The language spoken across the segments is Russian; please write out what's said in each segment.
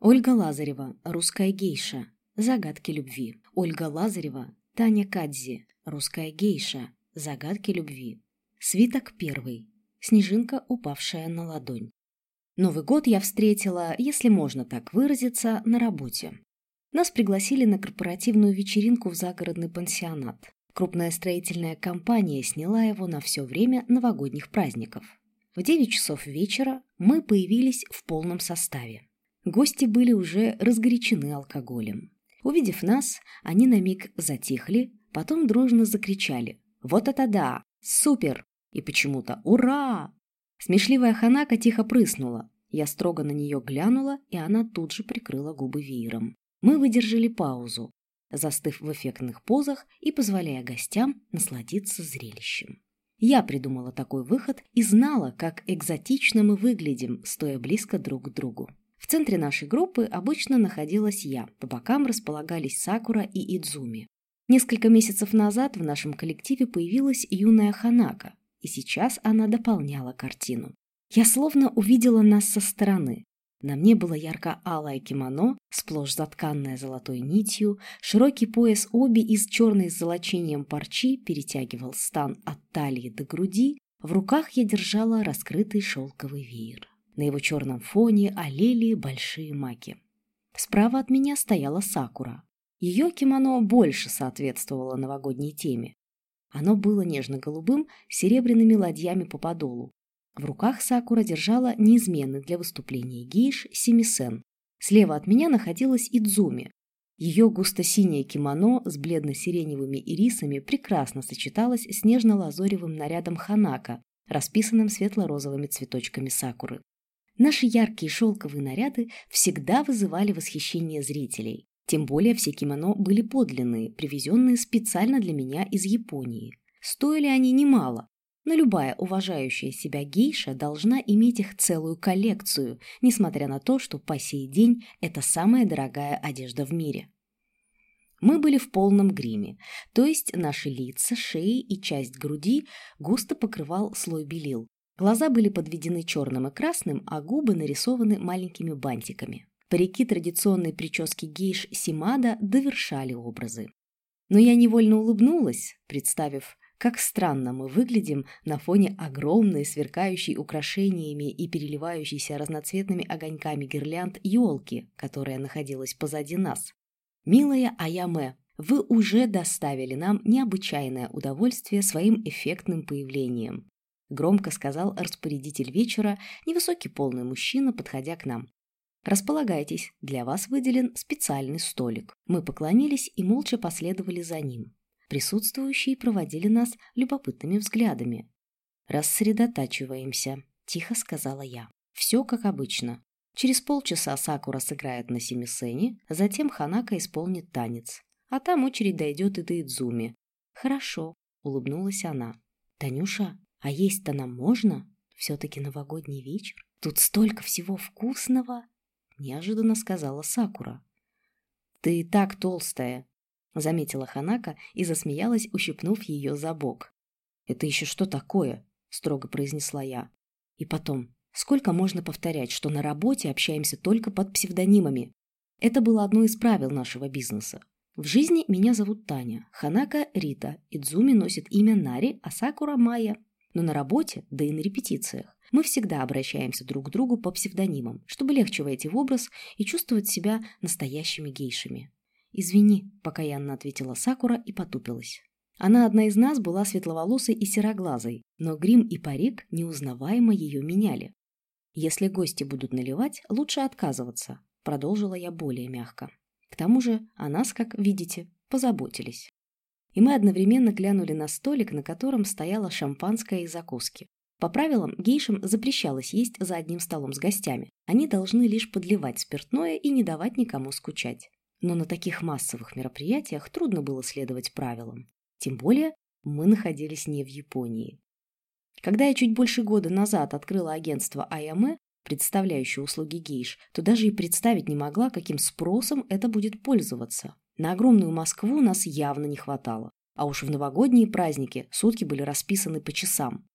Ольга Лазарева, русская гейша, загадки любви. Ольга Лазарева, Таня Кадзи, русская гейша, загадки любви. Свиток первый. Снежинка, упавшая на ладонь. Новый год я встретила, если можно так выразиться, на работе. Нас пригласили на корпоративную вечеринку в загородный пансионат. Крупная строительная компания сняла его на все время новогодних праздников. В 9 часов вечера мы появились в полном составе. Гости были уже разгорячены алкоголем. Увидев нас, они на миг затихли, потом дружно закричали «Вот это да! Супер!» и почему-то «Ура!». Смешливая Ханака тихо прыснула. Я строго на нее глянула, и она тут же прикрыла губы веером. Мы выдержали паузу, застыв в эффектных позах и позволяя гостям насладиться зрелищем. Я придумала такой выход и знала, как экзотично мы выглядим, стоя близко друг к другу. В центре нашей группы обычно находилась я, по бокам располагались Сакура и Идзуми. Несколько месяцев назад в нашем коллективе появилась юная Ханака, и сейчас она дополняла картину. Я словно увидела нас со стороны. На мне было ярко-алое кимоно, сплошь затканное золотой нитью, широкий пояс оби из черной с золочением парчи перетягивал стан от талии до груди, в руках я держала раскрытый шелковый веер. На его черном фоне олели большие маки. Справа от меня стояла Сакура. Ее кимоно больше соответствовало новогодней теме. Оно было нежно-голубым, с серебряными ладьями по подолу. В руках Сакура держала неизменный для выступления гейш семисен. Слева от меня находилась Идзуми. Ее густо-синее кимоно с бледно-сиреневыми ирисами прекрасно сочеталось с нежно-лазоревым нарядом ханака, расписанным светло-розовыми цветочками сакуры. Наши яркие шелковые наряды всегда вызывали восхищение зрителей. Тем более все кимоно были подлинные, привезенные специально для меня из Японии. Стоили они немало, но любая уважающая себя гейша должна иметь их целую коллекцию, несмотря на то, что по сей день это самая дорогая одежда в мире. Мы были в полном гриме, то есть наши лица, шеи и часть груди густо покрывал слой белил, Глаза были подведены черным и красным, а губы нарисованы маленькими бантиками. Парики традиционной прически гейш Симада довершали образы. Но я невольно улыбнулась, представив, как странно мы выглядим на фоне огромной, сверкающей украшениями и переливающейся разноцветными огоньками гирлянд елки, которая находилась позади нас. «Милая Аяме, вы уже доставили нам необычайное удовольствие своим эффектным появлением. — громко сказал распорядитель вечера, невысокий полный мужчина, подходя к нам. «Располагайтесь, для вас выделен специальный столик». Мы поклонились и молча последовали за ним. Присутствующие проводили нас любопытными взглядами. «Рассредотачиваемся», — тихо сказала я. «Все как обычно. Через полчаса Сакура сыграет на семисене, затем Ханака исполнит танец. А там очередь дойдет и до Идзуми». «Хорошо», — улыбнулась она. «Танюша, а есть-то нам можно? Все-таки новогодний вечер. Тут столько всего вкусного!» Неожиданно сказала Сакура. «Ты так толстая!» Заметила Ханака и засмеялась, ущипнув ее за бок. «Это еще что такое?» Строго произнесла я. «И потом, сколько можно повторять, что на работе общаемся только под псевдонимами? Это было одно из правил нашего бизнеса. В жизни меня зовут Таня, Ханака – Рита, Идзуми носит имя Нари, а Сакура – Майя. Но на работе, да и на репетициях, мы всегда обращаемся друг к другу по псевдонимам, чтобы легче войти в образ и чувствовать себя настоящими гейшами. «Извини», – покаянно ответила Сакура и потупилась. Она одна из нас была светловолосой и сероглазой, но грим и парик неузнаваемо ее меняли. «Если гости будут наливать, лучше отказываться», – продолжила я более мягко. К тому же о нас, как видите, позаботились и мы одновременно глянули на столик, на котором стояло шампанское и закуски. По правилам, гейшам запрещалось есть за одним столом с гостями. Они должны лишь подливать спиртное и не давать никому скучать. Но на таких массовых мероприятиях трудно было следовать правилам. Тем более, мы находились не в Японии. Когда я чуть больше года назад открыла агентство АЯМЭ, представляющее услуги гейш, то даже и представить не могла, каким спросом это будет пользоваться. На огромную Москву нас явно не хватало. А уж в новогодние праздники сутки были расписаны по часам.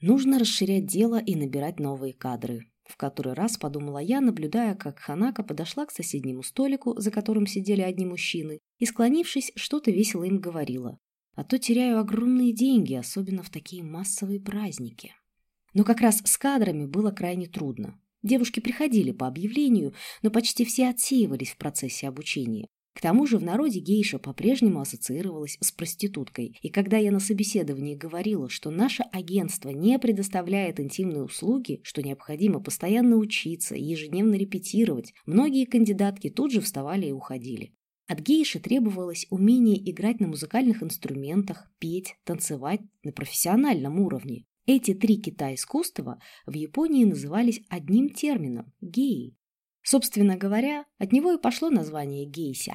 Нужно расширять дело и набирать новые кадры. В который раз подумала я, наблюдая, как Ханака подошла к соседнему столику, за которым сидели одни мужчины, и, склонившись, что-то весело им говорила. А то теряю огромные деньги, особенно в такие массовые праздники. Но как раз с кадрами было крайне трудно. Девушки приходили по объявлению, но почти все отсеивались в процессе обучения. К тому же в народе гейша по-прежнему ассоциировалась с проституткой, и когда я на собеседовании говорила, что наше агентство не предоставляет интимные услуги, что необходимо постоянно учиться и ежедневно репетировать, многие кандидатки тут же вставали и уходили. От гейши требовалось умение играть на музыкальных инструментах, петь, танцевать на профессиональном уровне. Эти три кита искусства в Японии назывались одним термином – геи. Собственно говоря, от него и пошло название гейся.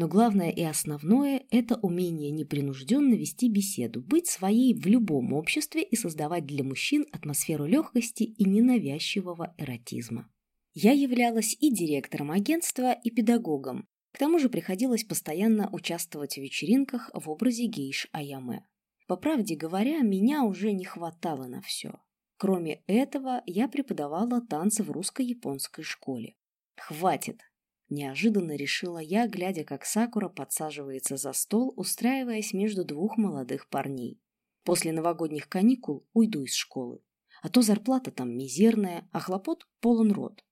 Но главное и основное – это умение непринужденно вести беседу, быть своей в любом обществе и создавать для мужчин атмосферу легкости и ненавязчивого эротизма. Я являлась и директором агентства, и педагогом. К тому же приходилось постоянно участвовать в вечеринках в образе гейш Аяме. По правде говоря, меня уже не хватало на все. Кроме этого, я преподавала танцы в русско-японской школе. «Хватит!» – неожиданно решила я, глядя, как Сакура подсаживается за стол, устраиваясь между двух молодых парней. «После новогодних каникул уйду из школы. А то зарплата там мизерная, а хлопот полон рот.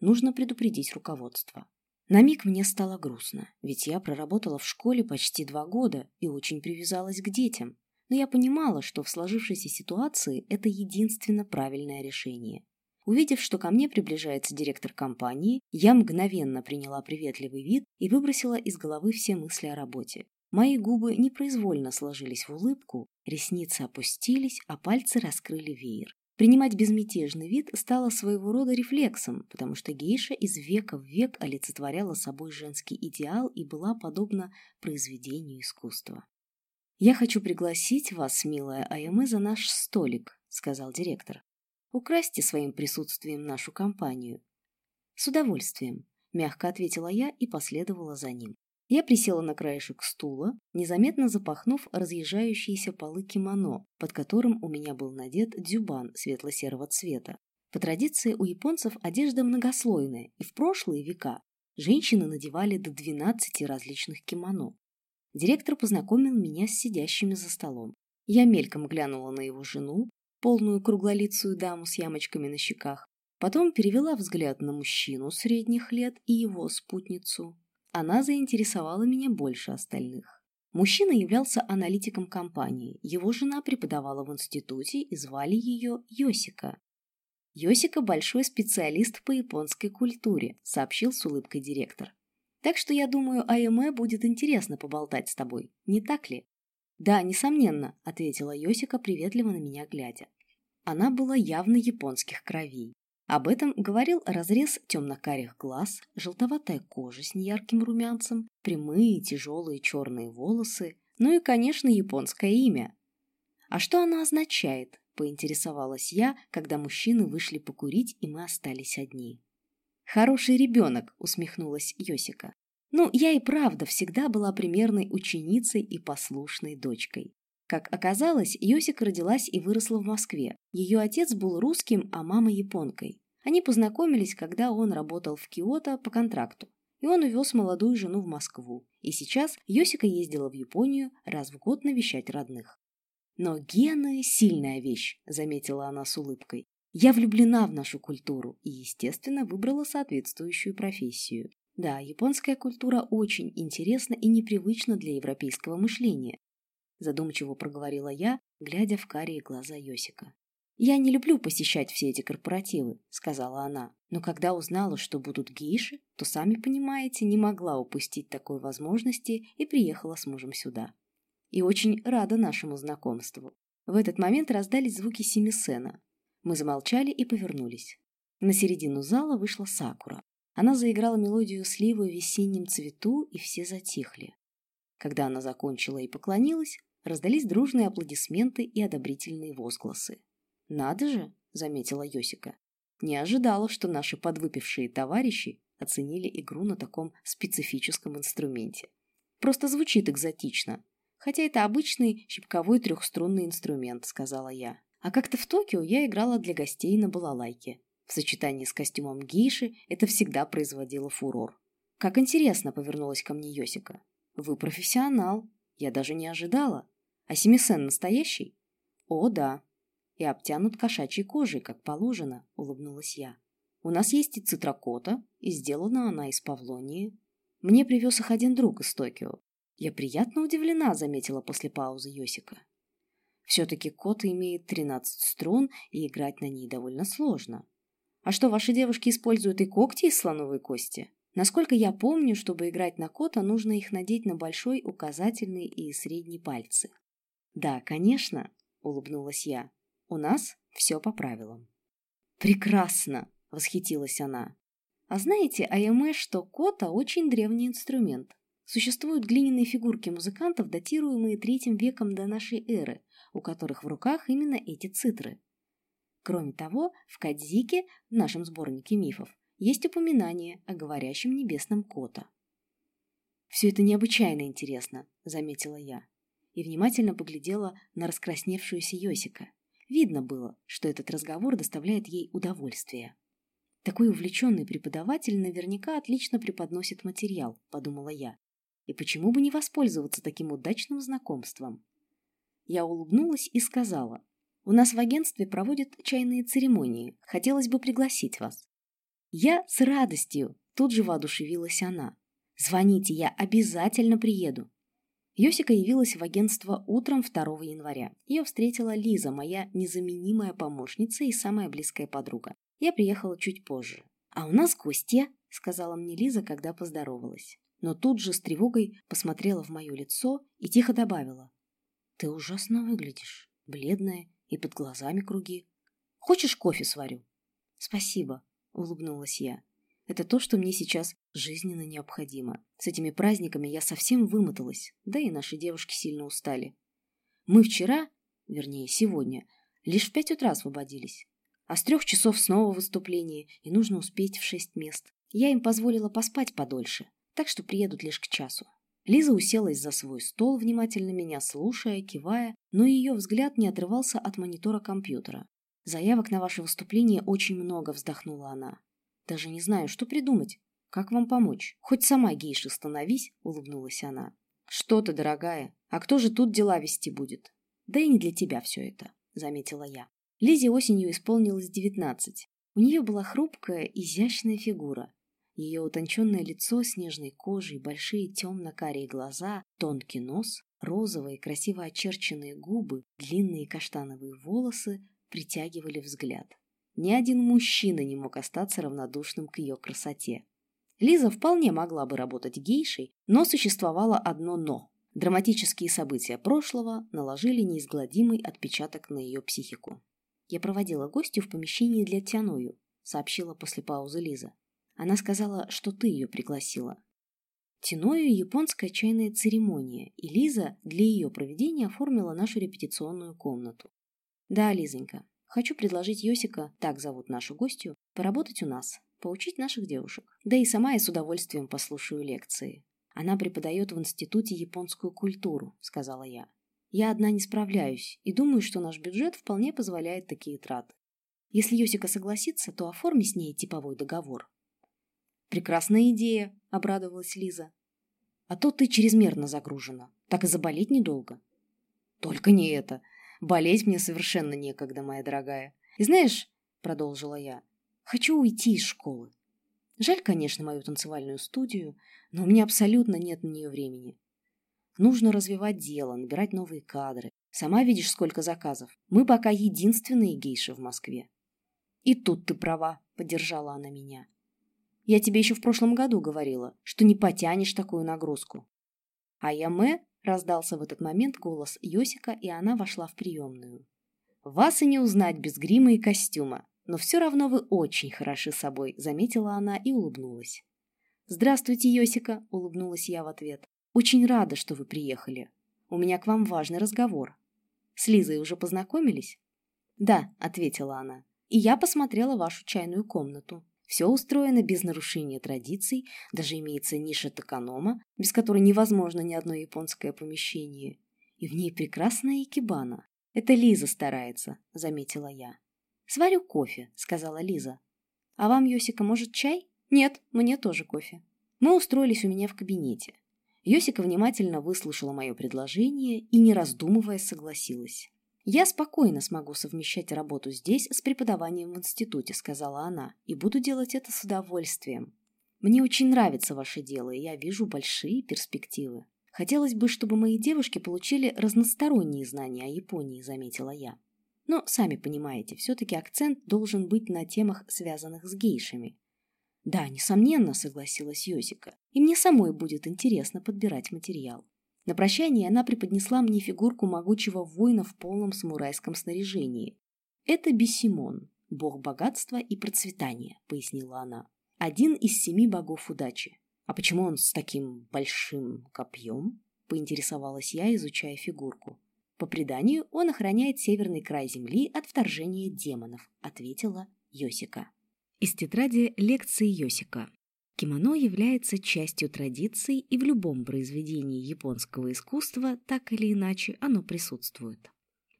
Нужно предупредить руководство». На миг мне стало грустно, ведь я проработала в школе почти два года и очень привязалась к детям но я понимала, что в сложившейся ситуации это единственно правильное решение. Увидев, что ко мне приближается директор компании, я мгновенно приняла приветливый вид и выбросила из головы все мысли о работе. Мои губы непроизвольно сложились в улыбку, ресницы опустились, а пальцы раскрыли веер. Принимать безмятежный вид стало своего рода рефлексом, потому что гейша из века в век олицетворяла собой женский идеал и была подобна произведению искусства. «Я хочу пригласить вас, милая Аяме, за наш столик», — сказал директор. «Украсьте своим присутствием нашу компанию». «С удовольствием», — мягко ответила я и последовала за ним. Я присела на краешек стула, незаметно запахнув разъезжающиеся полы кимоно, под которым у меня был надет дюбан светло-серого цвета. По традиции у японцев одежда многослойная, и в прошлые века женщины надевали до 12 различных кимоно. Директор познакомил меня с сидящими за столом. Я мельком глянула на его жену, полную круглолицую даму с ямочками на щеках, потом перевела взгляд на мужчину средних лет и его спутницу. Она заинтересовала меня больше остальных. Мужчина являлся аналитиком компании, его жена преподавала в институте и звали ее Йосика. Йосика – большой специалист по японской культуре, сообщил с улыбкой директор. Так что я думаю, АМЭ будет интересно поболтать с тобой, не так ли? Да, несомненно, ответила Йосика, приветливо на меня глядя. Она была явно японских кровей. Об этом говорил разрез темно-карих глаз, желтоватая кожа с неярким румянцем, прямые тяжелые черные волосы, ну и, конечно, японское имя. А что оно означает? поинтересовалась я, когда мужчины вышли покурить, и мы остались одни. «Хороший ребенок», — усмехнулась Йосика. «Ну, я и правда всегда была примерной ученицей и послушной дочкой. Как оказалось, Йосика родилась и выросла в Москве. Ее отец был русским, а мама японкой. Они познакомились, когда он работал в Киото по контракту. И он увез молодую жену в Москву. И сейчас Йосика ездила в Японию раз в год навещать родных. «Но гены – сильная вещь», – заметила она с улыбкой. Я влюблена в нашу культуру и, естественно, выбрала соответствующую профессию. Да, японская культура очень интересна и непривычна для европейского мышления. Задумчиво проговорила я, глядя в карие глаза Йосика. «Я не люблю посещать все эти корпоративы», — сказала она. «Но когда узнала, что будут гейши, то, сами понимаете, не могла упустить такой возможности и приехала с мужем сюда. И очень рада нашему знакомству». В этот момент раздались звуки семисена, мы замолчали и повернулись. На середину зала вышла Сакура. Она заиграла мелодию сливы в весеннем цвету, и все затихли. Когда она закончила и поклонилась, раздались дружные аплодисменты и одобрительные возгласы. «Надо же!» — заметила Йосика. «Не ожидала, что наши подвыпившие товарищи оценили игру на таком специфическом инструменте. Просто звучит экзотично. Хотя это обычный щипковой трехструнный инструмент», — сказала я. А как-то в Токио я играла для гостей на балалайке. В сочетании с костюмом гейши это всегда производило фурор. «Как интересно!» — повернулась ко мне Йосика. «Вы профессионал. Я даже не ожидала. А Семисен настоящий?» «О, да. И обтянут кошачьей кожей, как положено», — улыбнулась я. «У нас есть и цитрокота, и сделана она из павлонии. Мне привез их один друг из Токио. Я приятно удивлена», — заметила после паузы Йосика. «Все-таки кот имеет 13 струн, и играть на ней довольно сложно. А что, ваши девушки используют и когти из слоновой кости?» Насколько я помню, чтобы играть на кота, нужно их надеть на большой, указательный и средний пальцы. «Да, конечно», — улыбнулась я. «У нас все по правилам». «Прекрасно!» — восхитилась она. «А знаете, АМЭ, что кота очень древний инструмент. Существуют глиняные фигурки музыкантов, датируемые третьим веком до нашей эры, у которых в руках именно эти цитры. Кроме того, в Кадзике, в нашем сборнике мифов, есть упоминание о говорящем небесном кота. «Все это необычайно интересно», — заметила я, и внимательно поглядела на раскрасневшуюся Йосика. Видно было, что этот разговор доставляет ей удовольствие. «Такой увлеченный преподаватель наверняка отлично преподносит материал», — подумала я. «И почему бы не воспользоваться таким удачным знакомством?» Я улыбнулась и сказала, «У нас в агентстве проводят чайные церемонии. Хотелось бы пригласить вас». «Я с радостью!» – тут же воодушевилась она. «Звоните, я обязательно приеду!» Йосика явилась в агентство утром 2 января. Ее встретила Лиза, моя незаменимая помощница и самая близкая подруга. Я приехала чуть позже. «А у нас гостья», — сказала мне Лиза, когда поздоровалась. Но тут же с тревогой посмотрела в мое лицо и тихо добавила. «Ты ужасно выглядишь, бледная и под глазами круги. Хочешь кофе сварю?» «Спасибо», — улыбнулась я. «Это то, что мне сейчас жизненно необходимо. С этими праздниками я совсем вымоталась, да и наши девушки сильно устали. Мы вчера, вернее, сегодня, лишь в пять утра освободились. А с трех часов снова выступление, и нужно успеть в шесть мест. Я им позволила поспать подольше, так что приедут лишь к часу. Лиза уселась за свой стол, внимательно меня слушая, кивая, но ее взгляд не отрывался от монитора компьютера. Заявок на ваше выступление очень много, вздохнула она. Даже не знаю, что придумать. Как вам помочь? Хоть сама гейша становись, улыбнулась она. Что ты, дорогая, а кто же тут дела вести будет? Да и не для тебя все это, заметила я. Лизе осенью исполнилось девятнадцать. У нее была хрупкая, изящная фигура. Ее утонченное лицо с нежной кожей, большие темно-карие глаза, тонкий нос, розовые, красиво очерченные губы, длинные каштановые волосы притягивали взгляд. Ни один мужчина не мог остаться равнодушным к ее красоте. Лиза вполне могла бы работать гейшей, но существовало одно «но». Драматические события прошлого наложили неизгладимый отпечаток на ее психику. «Я проводила гостю в помещении для Тяною», — сообщила после паузы Лиза. Она сказала, что ты ее пригласила. Тиною – японская чайная церемония, и Лиза для ее проведения оформила нашу репетиционную комнату. Да, Лизонька, хочу предложить Йосика, так зовут нашу гостью, поработать у нас, поучить наших девушек. Да и сама я с удовольствием послушаю лекции. Она преподает в институте японскую культуру, сказала я. Я одна не справляюсь и думаю, что наш бюджет вполне позволяет такие траты. Если Йосика согласится, то оформи с ней типовой договор. Прекрасная идея, обрадовалась Лиза. А то ты чрезмерно загружена. Так и заболеть недолго. Только не это. Болеть мне совершенно некогда, моя дорогая. И знаешь, продолжила я, хочу уйти из школы. Жаль, конечно, мою танцевальную студию, но у меня абсолютно нет на нее времени. Нужно развивать дело, набирать новые кадры. Сама видишь, сколько заказов. Мы пока единственные гейши в Москве. И тут ты права, поддержала она меня. Я тебе еще в прошлом году говорила, что не потянешь такую нагрузку. А я Мэ Раздался в этот момент голос Йосика, и она вошла в приемную. «Вас и не узнать без грима и костюма, но все равно вы очень хороши собой», — заметила она и улыбнулась. «Здравствуйте, Йосика», — улыбнулась я в ответ. «Очень рада, что вы приехали. У меня к вам важный разговор. С Лизой уже познакомились?» «Да», — ответила она. «И я посмотрела вашу чайную комнату. Все устроено без нарушения традиций, даже имеется ниша токанома, без которой невозможно ни одно японское помещение. И в ней прекрасная икебана. Это Лиза старается, заметила я. «Сварю кофе», — сказала Лиза. А вам, Йосика, может, чай? Нет, мне тоже кофе. Мы устроились у меня в кабинете. Йосика внимательно выслушала мое предложение и, не раздумывая, согласилась. «Я спокойно смогу совмещать работу здесь с преподаванием в институте», — сказала она, — «и буду делать это с удовольствием. Мне очень нравится ваше дело, и я вижу большие перспективы. Хотелось бы, чтобы мои девушки получили разносторонние знания о Японии», — заметила я. Но, сами понимаете, все-таки акцент должен быть на темах, связанных с гейшами. Да, несомненно, согласилась Йосика. И мне самой будет интересно подбирать материал. На прощание она преподнесла мне фигурку могучего воина в полном самурайском снаряжении. «Это Бесимон, бог богатства и процветания», — пояснила она. «Один из семи богов удачи. А почему он с таким большим копьем?» — поинтересовалась я, изучая фигурку. «По преданию, он охраняет северный край земли от вторжения демонов», — ответила Йосика. Из тетради лекции Йосика. Кимоно является частью традиций, и в любом произведении японского искусства так или иначе оно присутствует.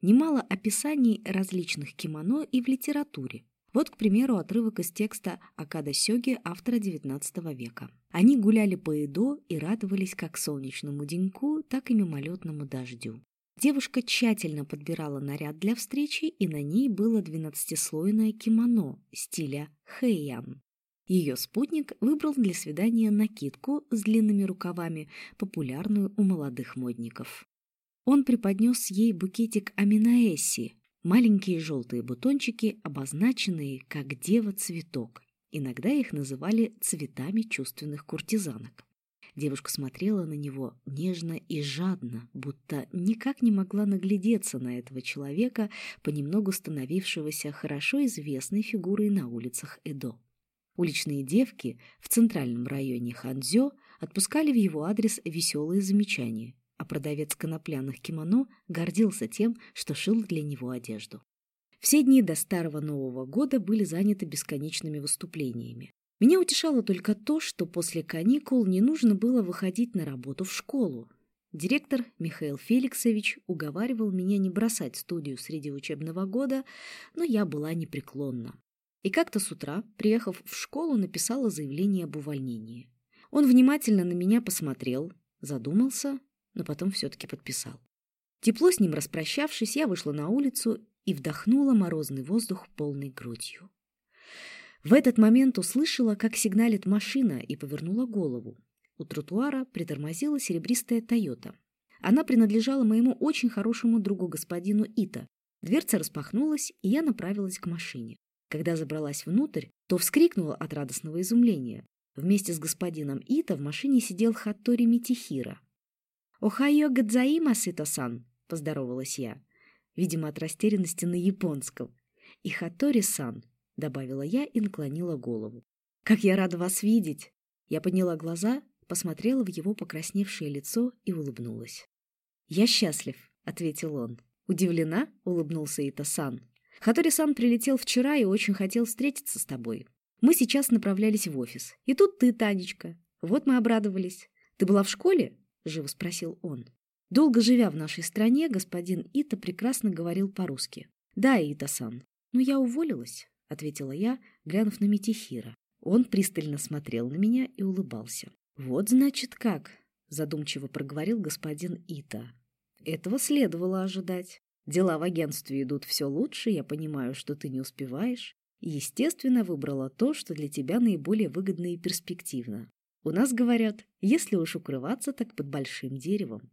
Немало описаний различных кимоно и в литературе. Вот, к примеру, отрывок из текста Акада Сёги автора XIX века. Они гуляли по Эдо и радовались как солнечному деньку, так и мимолетному дождю. Девушка тщательно подбирала наряд для встречи, и на ней было двенадцатислойное кимоно стиля хэйян. Ее спутник выбрал для свидания накидку с длинными рукавами, популярную у молодых модников. Он преподнес ей букетик аминаэси, маленькие желтые бутончики, обозначенные как дева-цветок. Иногда их называли цветами чувственных куртизанок. Девушка смотрела на него нежно и жадно, будто никак не могла наглядеться на этого человека, понемногу становившегося хорошо известной фигурой на улицах Эдо. Уличные девки в центральном районе Ханзё отпускали в его адрес веселые замечания, а продавец конопляных кимоно гордился тем, что шил для него одежду. Все дни до Старого Нового года были заняты бесконечными выступлениями. Меня утешало только то, что после каникул не нужно было выходить на работу в школу. Директор Михаил Феликсович уговаривал меня не бросать студию среди учебного года, но я была непреклонна. И как-то с утра, приехав в школу, написала заявление об увольнении. Он внимательно на меня посмотрел, задумался, но потом все-таки подписал. Тепло с ним распрощавшись, я вышла на улицу и вдохнула морозный воздух полной грудью. В этот момент услышала, как сигналит машина, и повернула голову. У тротуара притормозила серебристая «Тойота». Она принадлежала моему очень хорошему другу господину Ита. Дверца распахнулась, и я направилась к машине. Когда забралась внутрь, то вскрикнула от радостного изумления. Вместе с господином Ита в машине сидел Хаттори Митихира. «Охайо гадзаима, Сито-сан!» – поздоровалась я. Видимо, от растерянности на японском. И Хаттори-сан — добавила я и наклонила голову. «Как я рада вас видеть!» Я подняла глаза, посмотрела в его покрасневшее лицо и улыбнулась. «Я счастлив», — ответил он. «Удивлена?» — улыбнулся Ита-сан. «Хатори-сан прилетел вчера и очень хотел встретиться с тобой. Мы сейчас направлялись в офис. И тут ты, Танечка. Вот мы обрадовались. Ты была в школе?» — живо спросил он. Долго живя в нашей стране, господин Ита прекрасно говорил по-русски. «Да, Ита-сан, но я уволилась ответила я, глянув на Митихира. Он пристально смотрел на меня и улыбался. «Вот, значит, как!» – задумчиво проговорил господин Ита. «Этого следовало ожидать. Дела в агентстве идут все лучше, я понимаю, что ты не успеваешь. И, естественно, выбрала то, что для тебя наиболее выгодно и перспективно. У нас говорят, если уж укрываться, так под большим деревом».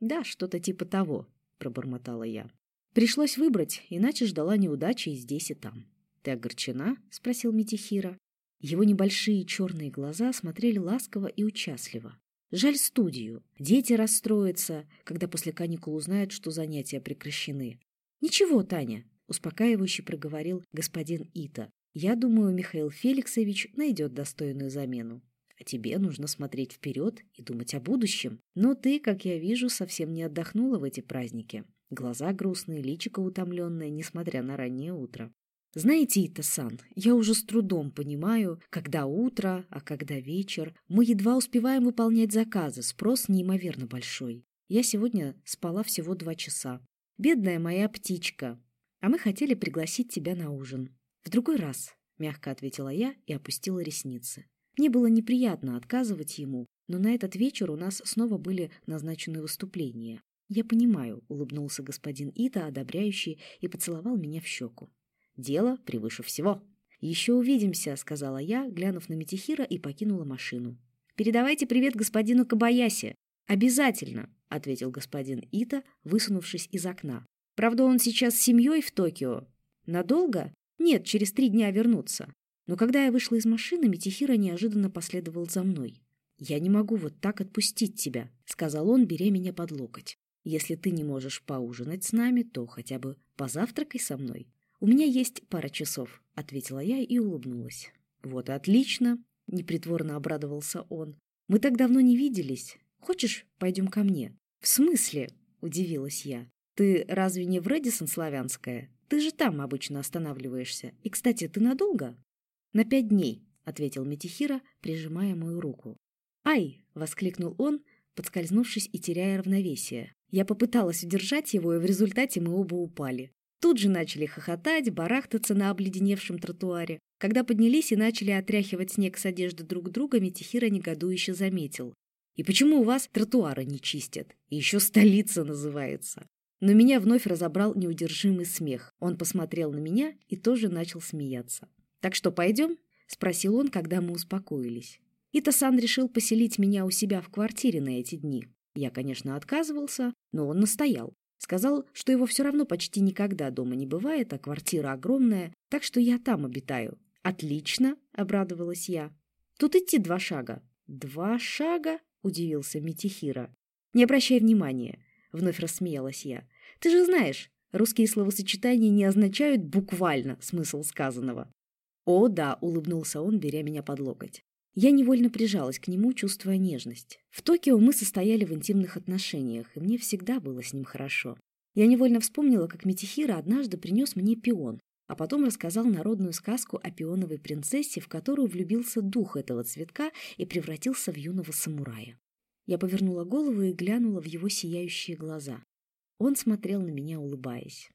«Да, что-то типа того», – пробормотала я. Пришлось выбрать, иначе ждала неудачи и здесь, и там. «Ты огорчена?» — спросил Митихира. Его небольшие черные глаза смотрели ласково и участливо. Жаль студию. Дети расстроятся, когда после каникул узнают, что занятия прекращены. «Ничего, Таня», — успокаивающе проговорил господин Ита. «Я думаю, Михаил Феликсович найдет достойную замену. А тебе нужно смотреть вперед и думать о будущем. Но ты, как я вижу, совсем не отдохнула в эти праздники. Глаза грустные, личико утомленное, несмотря на раннее утро. Знаете, Ита-сан, я уже с трудом понимаю, когда утро, а когда вечер. Мы едва успеваем выполнять заказы, спрос неимоверно большой. Я сегодня спала всего два часа. Бедная моя птичка. А мы хотели пригласить тебя на ужин. В другой раз, мягко ответила я и опустила ресницы. Мне было неприятно отказывать ему, но на этот вечер у нас снова были назначены выступления. «Я понимаю», — улыбнулся господин Ита, одобряющий, и поцеловал меня в щеку. «Дело превыше всего». «Еще увидимся», — сказала я, глянув на Метихира и покинула машину. «Передавайте привет господину Кабаяси». «Обязательно», — ответил господин Ита, высунувшись из окна. «Правда, он сейчас с семьей в Токио. Надолго? Нет, через три дня вернуться». Но когда я вышла из машины, Метихира неожиданно последовал за мной. «Я не могу вот так отпустить тебя», — сказал он, беря меня под локоть. «Если ты не можешь поужинать с нами, то хотя бы позавтракай со мной». «У меня есть пара часов», — ответила я и улыбнулась. «Вот отлично», — непритворно обрадовался он. «Мы так давно не виделись. Хочешь, пойдем ко мне?» «В смысле?» — удивилась я. «Ты разве не в Редисон Славянская? Ты же там обычно останавливаешься. И, кстати, ты надолго?» «На пять дней», — ответил Метихира, прижимая мою руку. «Ай!» — воскликнул он, подскользнувшись и теряя равновесие. Я попыталась удержать его, и в результате мы оба упали. Тут же начали хохотать, барахтаться на обледеневшем тротуаре. Когда поднялись и начали отряхивать снег с одежды друг друга, Метихира негодующе заметил. «И почему у вас тротуары не чистят? И еще столица называется!» Но меня вновь разобрал неудержимый смех. Он посмотрел на меня и тоже начал смеяться. «Так что, пойдем?» — спросил он, когда мы успокоились. Итасан решил поселить меня у себя в квартире на эти дни. Я, конечно, отказывался, но он настоял. Сказал, что его все равно почти никогда дома не бывает, а квартира огромная, так что я там обитаю. «Отлично!» — обрадовалась я. «Тут идти два шага». «Два шага?» — удивился Митихира. «Не обращай внимания», — вновь рассмеялась я. «Ты же знаешь, русские словосочетания не означают буквально смысл сказанного». «О, да!» — улыбнулся он, беря меня под локоть. Я невольно прижалась к нему, чувствуя нежность. В Токио мы состояли в интимных отношениях, и мне всегда было с ним хорошо. Я невольно вспомнила, как Митихира однажды принес мне пион, а потом рассказал народную сказку о пионовой принцессе, в которую влюбился дух этого цветка и превратился в юного самурая. Я повернула голову и глянула в его сияющие глаза. Он смотрел на меня, улыбаясь.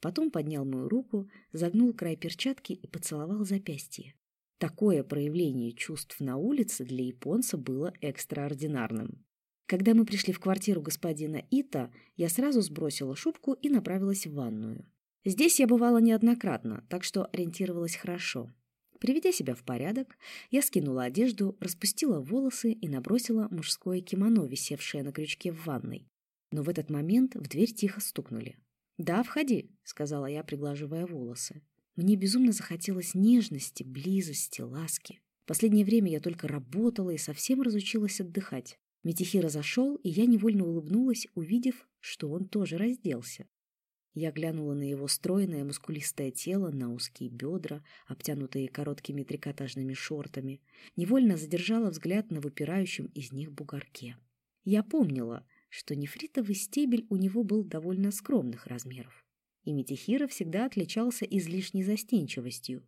Потом поднял мою руку, загнул край перчатки и поцеловал запястье. Такое проявление чувств на улице для японца было экстраординарным. Когда мы пришли в квартиру господина Ита, я сразу сбросила шубку и направилась в ванную. Здесь я бывала неоднократно, так что ориентировалась хорошо. Приведя себя в порядок, я скинула одежду, распустила волосы и набросила мужское кимоно, висевшее на крючке в ванной. Но в этот момент в дверь тихо стукнули. «Да, входи», — сказала я, приглаживая волосы. Мне безумно захотелось нежности, близости, ласки. Последнее время я только работала и совсем разучилась отдыхать. Метихира зашел, и я невольно улыбнулась, увидев, что он тоже разделся. Я глянула на его стройное, мускулистое тело, на узкие бедра, обтянутые короткими трикотажными шортами, невольно задержала взгляд на выпирающем из них бугорке. Я помнила, что нефритовый стебель у него был довольно скромных размеров и Митихира всегда отличался излишней застенчивостью.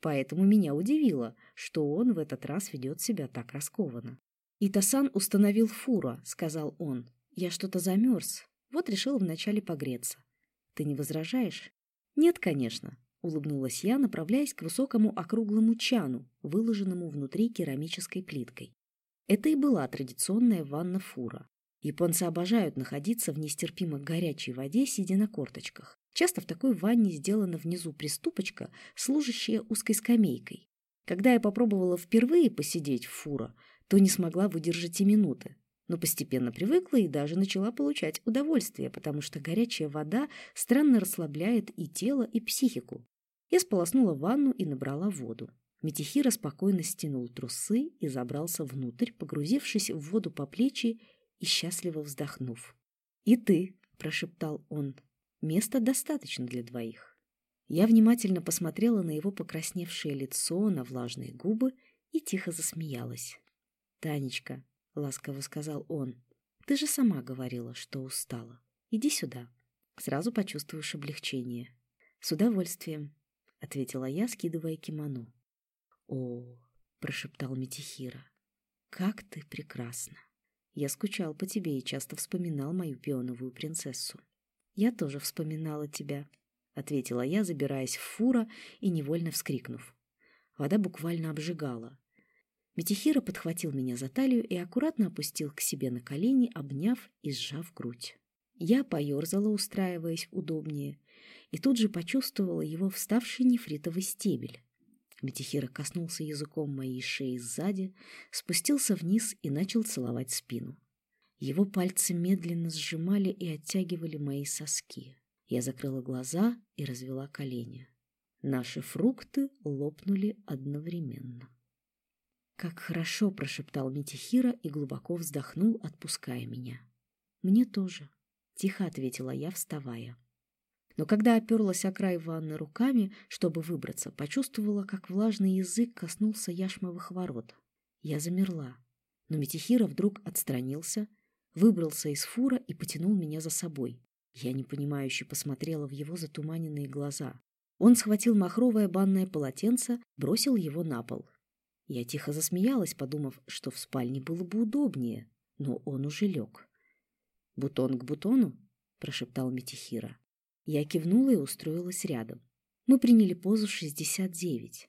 Поэтому меня удивило, что он в этот раз ведет себя так раскованно. «Итасан установил фура», — сказал он. «Я что-то замерз. Вот решил вначале погреться. Ты не возражаешь?» «Нет, конечно», — улыбнулась я, направляясь к высокому округлому чану, выложенному внутри керамической плиткой. Это и была традиционная ванна фура. Японцы обожают находиться в нестерпимо горячей воде, сидя на корточках. Часто в такой ванне сделана внизу приступочка, служащая узкой скамейкой. Когда я попробовала впервые посидеть в фура, то не смогла выдержать и минуты. Но постепенно привыкла и даже начала получать удовольствие, потому что горячая вода странно расслабляет и тело, и психику. Я сполоснула ванну и набрала воду. Метихира спокойно стянул трусы и забрался внутрь, погрузившись в воду по плечи и счастливо вздохнув. «И ты», — прошептал он, Места достаточно для двоих. Я внимательно посмотрела на его покрасневшее лицо, на влажные губы и тихо засмеялась. «Танечка», — ласково сказал он, — «ты же сама говорила, что устала. Иди сюда. Сразу почувствуешь облегчение». «С удовольствием», — ответила я, скидывая кимоно. «О», — прошептал Митихира, — «как ты прекрасна! Я скучал по тебе и часто вспоминал мою пионовую принцессу». «Я тоже вспоминала тебя», — ответила я, забираясь в фура и невольно вскрикнув. Вода буквально обжигала. Метихира подхватил меня за талию и аккуратно опустил к себе на колени, обняв и сжав грудь. Я поерзала, устраиваясь удобнее, и тут же почувствовала его вставший нефритовый стебель. Метихира коснулся языком моей шеи сзади, спустился вниз и начал целовать спину. Его пальцы медленно сжимали и оттягивали мои соски. Я закрыла глаза и развела колени. Наши фрукты лопнули одновременно. «Как хорошо!» – прошептал Митихира и глубоко вздохнул, отпуская меня. «Мне тоже», – тихо ответила я, вставая. Но когда оперлась о край ванны руками, чтобы выбраться, почувствовала, как влажный язык коснулся яшмовых ворот. Я замерла, но Митихира вдруг отстранился, выбрался из фура и потянул меня за собой. Я непонимающе посмотрела в его затуманенные глаза. Он схватил махровое банное полотенце, бросил его на пол. Я тихо засмеялась, подумав, что в спальне было бы удобнее, но он уже лег. «Бутон к бутону?» – прошептал Митихира. Я кивнула и устроилась рядом. Мы приняли позу 69.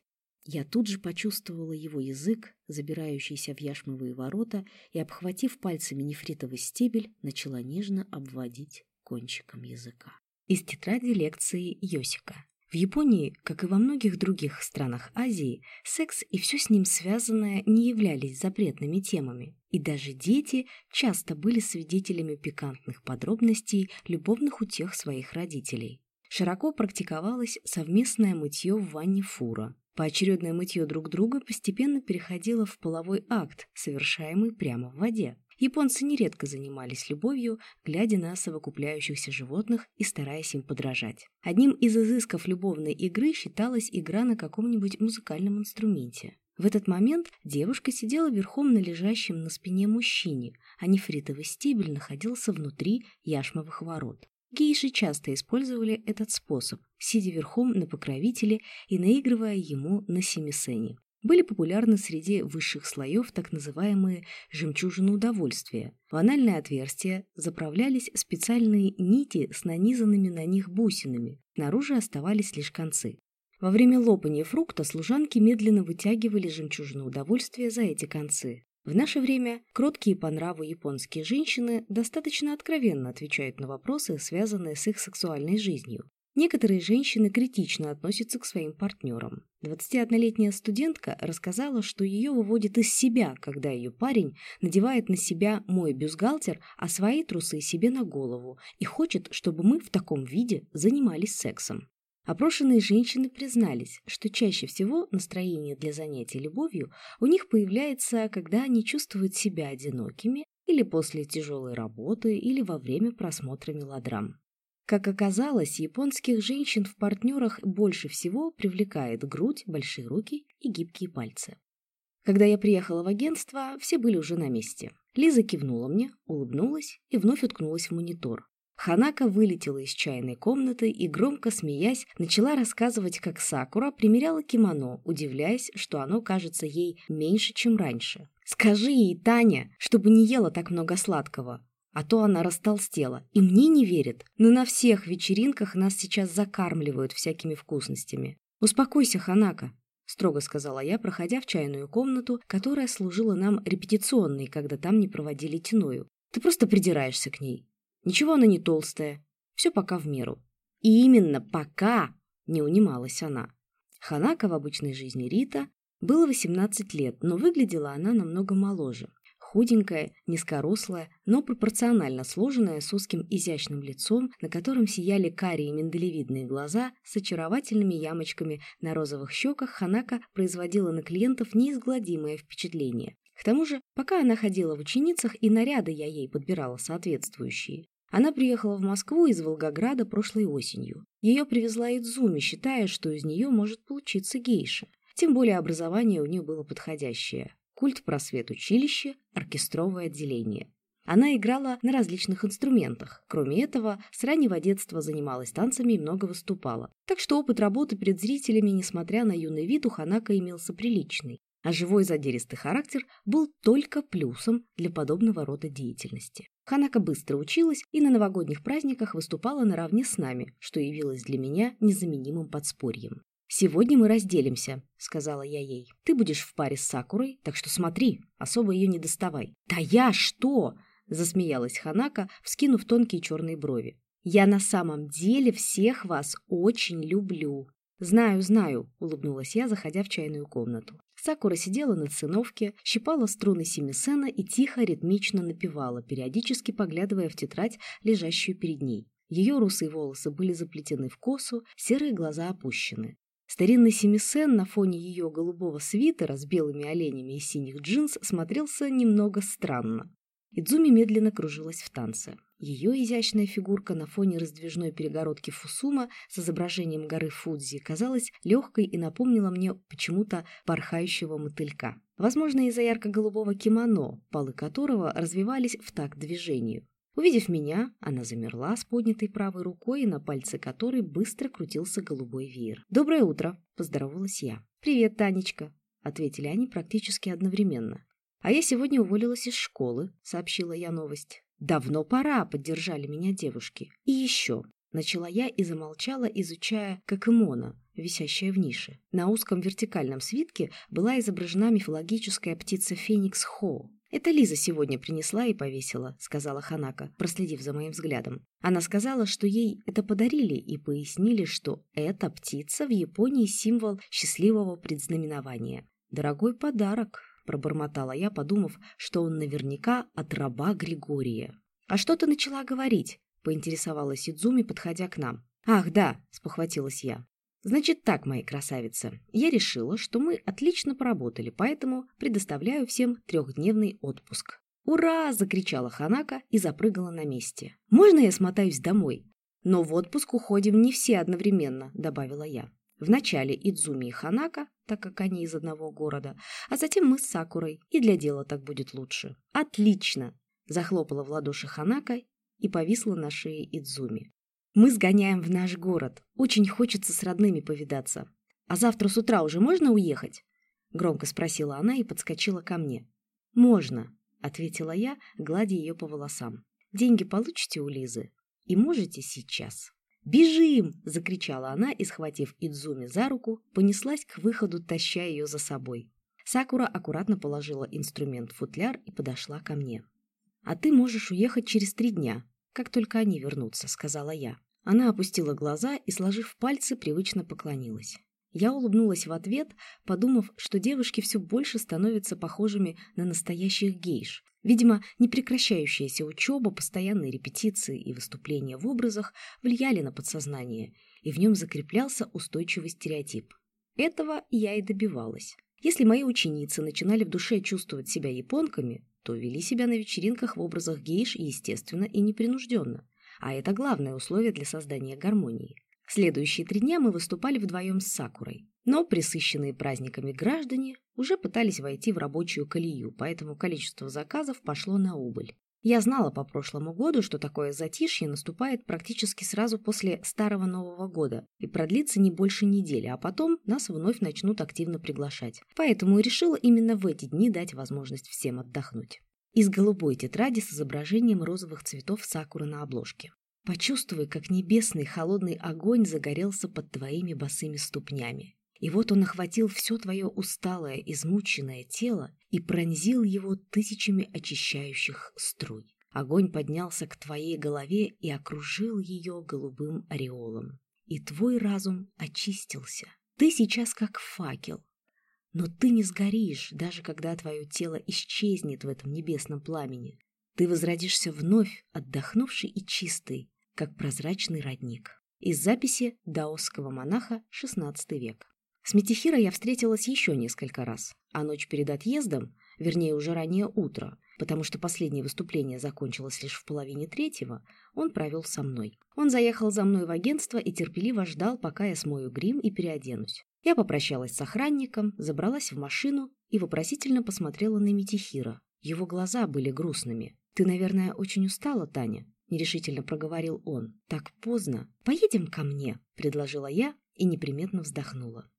Я тут же почувствовала его язык, забирающийся в яшмовые ворота, и, обхватив пальцами нефритовый стебель, начала нежно обводить кончиком языка. Из тетради лекции Йосика. В Японии, как и во многих других странах Азии, секс и все с ним связанное не являлись запретными темами, и даже дети часто были свидетелями пикантных подробностей любовных утех своих родителей. Широко практиковалось совместное мытье в ванне фура. Поочередное мытье друг друга постепенно переходило в половой акт, совершаемый прямо в воде. Японцы нередко занимались любовью, глядя на совокупляющихся животных и стараясь им подражать. Одним из изысков любовной игры считалась игра на каком-нибудь музыкальном инструменте. В этот момент девушка сидела верхом на лежащем на спине мужчине, а нефритовый стебель находился внутри яшмовых ворот. Гейши часто использовали этот способ, сидя верхом на покровителе и наигрывая ему на семисене были популярны среди высших слоев так называемые «жемчужины удовольствия». В анальное отверстие заправлялись специальные нити с нанизанными на них бусинами, снаружи оставались лишь концы. Во время лопания фрукта служанки медленно вытягивали жемчужины удовольствия за эти концы. В наше время кроткие по нраву японские женщины достаточно откровенно отвечают на вопросы, связанные с их сексуальной жизнью. Некоторые женщины критично относятся к своим партнерам. 21-летняя студентка рассказала, что ее выводит из себя, когда ее парень надевает на себя мой бюстгальтер, а свои трусы себе на голову и хочет, чтобы мы в таком виде занимались сексом. Опрошенные женщины признались, что чаще всего настроение для занятий любовью у них появляется, когда они чувствуют себя одинокими или после тяжелой работы или во время просмотра мелодрам. Как оказалось, японских женщин в партнерах больше всего привлекает грудь, большие руки и гибкие пальцы. Когда я приехала в агентство, все были уже на месте. Лиза кивнула мне, улыбнулась и вновь уткнулась в монитор. Ханака вылетела из чайной комнаты и, громко смеясь, начала рассказывать, как Сакура примеряла кимоно, удивляясь, что оно кажется ей меньше, чем раньше. «Скажи ей, Таня, чтобы не ела так много сладкого а то она растолстела. И мне не верит. Но на всех вечеринках нас сейчас закармливают всякими вкусностями. Успокойся, Ханака, строго сказала я, проходя в чайную комнату, которая служила нам репетиционной, когда там не проводили тяною. Ты просто придираешься к ней. Ничего она не толстая. Все пока в меру. И именно пока не унималась она. Ханака в обычной жизни Рита было 18 лет, но выглядела она намного моложе. Худенькая, низкорослая, но пропорционально сложенная с узким изящным лицом, на котором сияли карие миндалевидные глаза с очаровательными ямочками на розовых щеках, Ханака производила на клиентов неизгладимое впечатление. К тому же, пока она ходила в ученицах, и наряды я ей подбирала соответствующие. Она приехала в Москву из Волгограда прошлой осенью. Ее привезла Идзуми, считая, что из нее может получиться гейша. Тем более образование у нее было подходящее культ просвет училище, оркестровое отделение. Она играла на различных инструментах. Кроме этого, с раннего детства занималась танцами и много выступала. Так что опыт работы перед зрителями, несмотря на юный вид, у Ханака имелся приличный. А живой задиристый характер был только плюсом для подобного рода деятельности. Ханака быстро училась и на новогодних праздниках выступала наравне с нами, что явилось для меня незаменимым подспорьем. «Сегодня мы разделимся», — сказала я ей. «Ты будешь в паре с Сакурой, так что смотри, особо ее не доставай». «Да я что?» — засмеялась Ханака, вскинув тонкие черные брови. «Я на самом деле всех вас очень люблю». «Знаю, знаю», — улыбнулась я, заходя в чайную комнату. Сакура сидела на циновке, щипала струны семисена и тихо, ритмично напевала, периодически поглядывая в тетрадь, лежащую перед ней. Ее русые волосы были заплетены в косу, серые глаза опущены. Старинный семисен на фоне ее голубого свитера с белыми оленями и синих джинс смотрелся немного странно. Идзуми медленно кружилась в танце. Ее изящная фигурка на фоне раздвижной перегородки Фусума с изображением горы Фудзи казалась легкой и напомнила мне почему-то порхающего мотылька. Возможно, из-за ярко-голубого кимоно, полы которого развивались в такт движению. Увидев меня, она замерла с поднятой правой рукой, на пальце которой быстро крутился голубой веер. «Доброе утро!» – поздоровалась я. «Привет, Танечка!» – ответили они практически одновременно. «А я сегодня уволилась из школы», – сообщила я новость. «Давно пора», – поддержали меня девушки. «И еще». Начала я и замолчала, изучая какэмона, висящая в нише. На узком вертикальном свитке была изображена мифологическая птица Феникс Хо, «Это Лиза сегодня принесла и повесила», — сказала Ханака, проследив за моим взглядом. Она сказала, что ей это подарили и пояснили, что эта птица в Японии символ счастливого предзнаменования. «Дорогой подарок», — пробормотала я, подумав, что он наверняка от раба Григория. «А что ты начала говорить?» — поинтересовалась Идзуми, подходя к нам. «Ах, да», — спохватилась я. Значит так, мои красавицы, я решила, что мы отлично поработали, поэтому предоставляю всем трехдневный отпуск. «Ура!» – закричала Ханака и запрыгала на месте. «Можно я смотаюсь домой?» «Но в отпуск уходим не все одновременно», – добавила я. Вначале Идзуми и Ханака, так как они из одного города, а затем мы с Сакурой, и для дела так будет лучше. «Отлично!» – захлопала в ладоши Ханака и повисла на шее Идзуми. Мы сгоняем в наш город. Очень хочется с родными повидаться. А завтра с утра уже можно уехать? Громко спросила она и подскочила ко мне. Можно, ответила я, гладя ее по волосам. Деньги получите у Лизы? И можете сейчас. «Бежим!» – закричала она и, схватив Идзуми за руку, понеслась к выходу, таща ее за собой. Сакура аккуратно положила инструмент в футляр и подошла ко мне. «А ты можешь уехать через три дня, как только они вернутся», – сказала я. Она опустила глаза и, сложив пальцы, привычно поклонилась. Я улыбнулась в ответ, подумав, что девушки все больше становятся похожими на настоящих гейш. Видимо, непрекращающаяся учеба, постоянные репетиции и выступления в образах влияли на подсознание, и в нем закреплялся устойчивый стереотип. Этого я и добивалась. Если мои ученицы начинали в душе чувствовать себя японками, то вели себя на вечеринках в образах гейш естественно и непринужденно а это главное условие для создания гармонии. Следующие три дня мы выступали вдвоем с Сакурой, но присыщенные праздниками граждане уже пытались войти в рабочую колею, поэтому количество заказов пошло на убыль. Я знала по прошлому году, что такое затишье наступает практически сразу после Старого Нового года и продлится не больше недели, а потом нас вновь начнут активно приглашать. Поэтому решила именно в эти дни дать возможность всем отдохнуть из голубой тетради с изображением розовых цветов сакуры на обложке. Почувствуй, как небесный холодный огонь загорелся под твоими босыми ступнями. И вот он охватил все твое усталое, измученное тело и пронзил его тысячами очищающих струй. Огонь поднялся к твоей голове и окружил ее голубым ореолом. И твой разум очистился. Ты сейчас как факел, но ты не сгоришь, даже когда твое тело исчезнет в этом небесном пламени. Ты возродишься вновь, отдохнувший и чистый, как прозрачный родник. Из записи даосского монаха XVI век. С Метихира я встретилась еще несколько раз, а ночь перед отъездом, вернее уже раннее утро, потому что последнее выступление закончилось лишь в половине третьего, он провел со мной. Он заехал за мной в агентство и терпеливо ждал, пока я смою грим и переоденусь. Я попрощалась с охранником, забралась в машину и вопросительно посмотрела на Митихира. Его глаза были грустными. «Ты, наверное, очень устала, Таня?» – нерешительно проговорил он. «Так поздно. Поедем ко мне», – предложила я и неприметно вздохнула.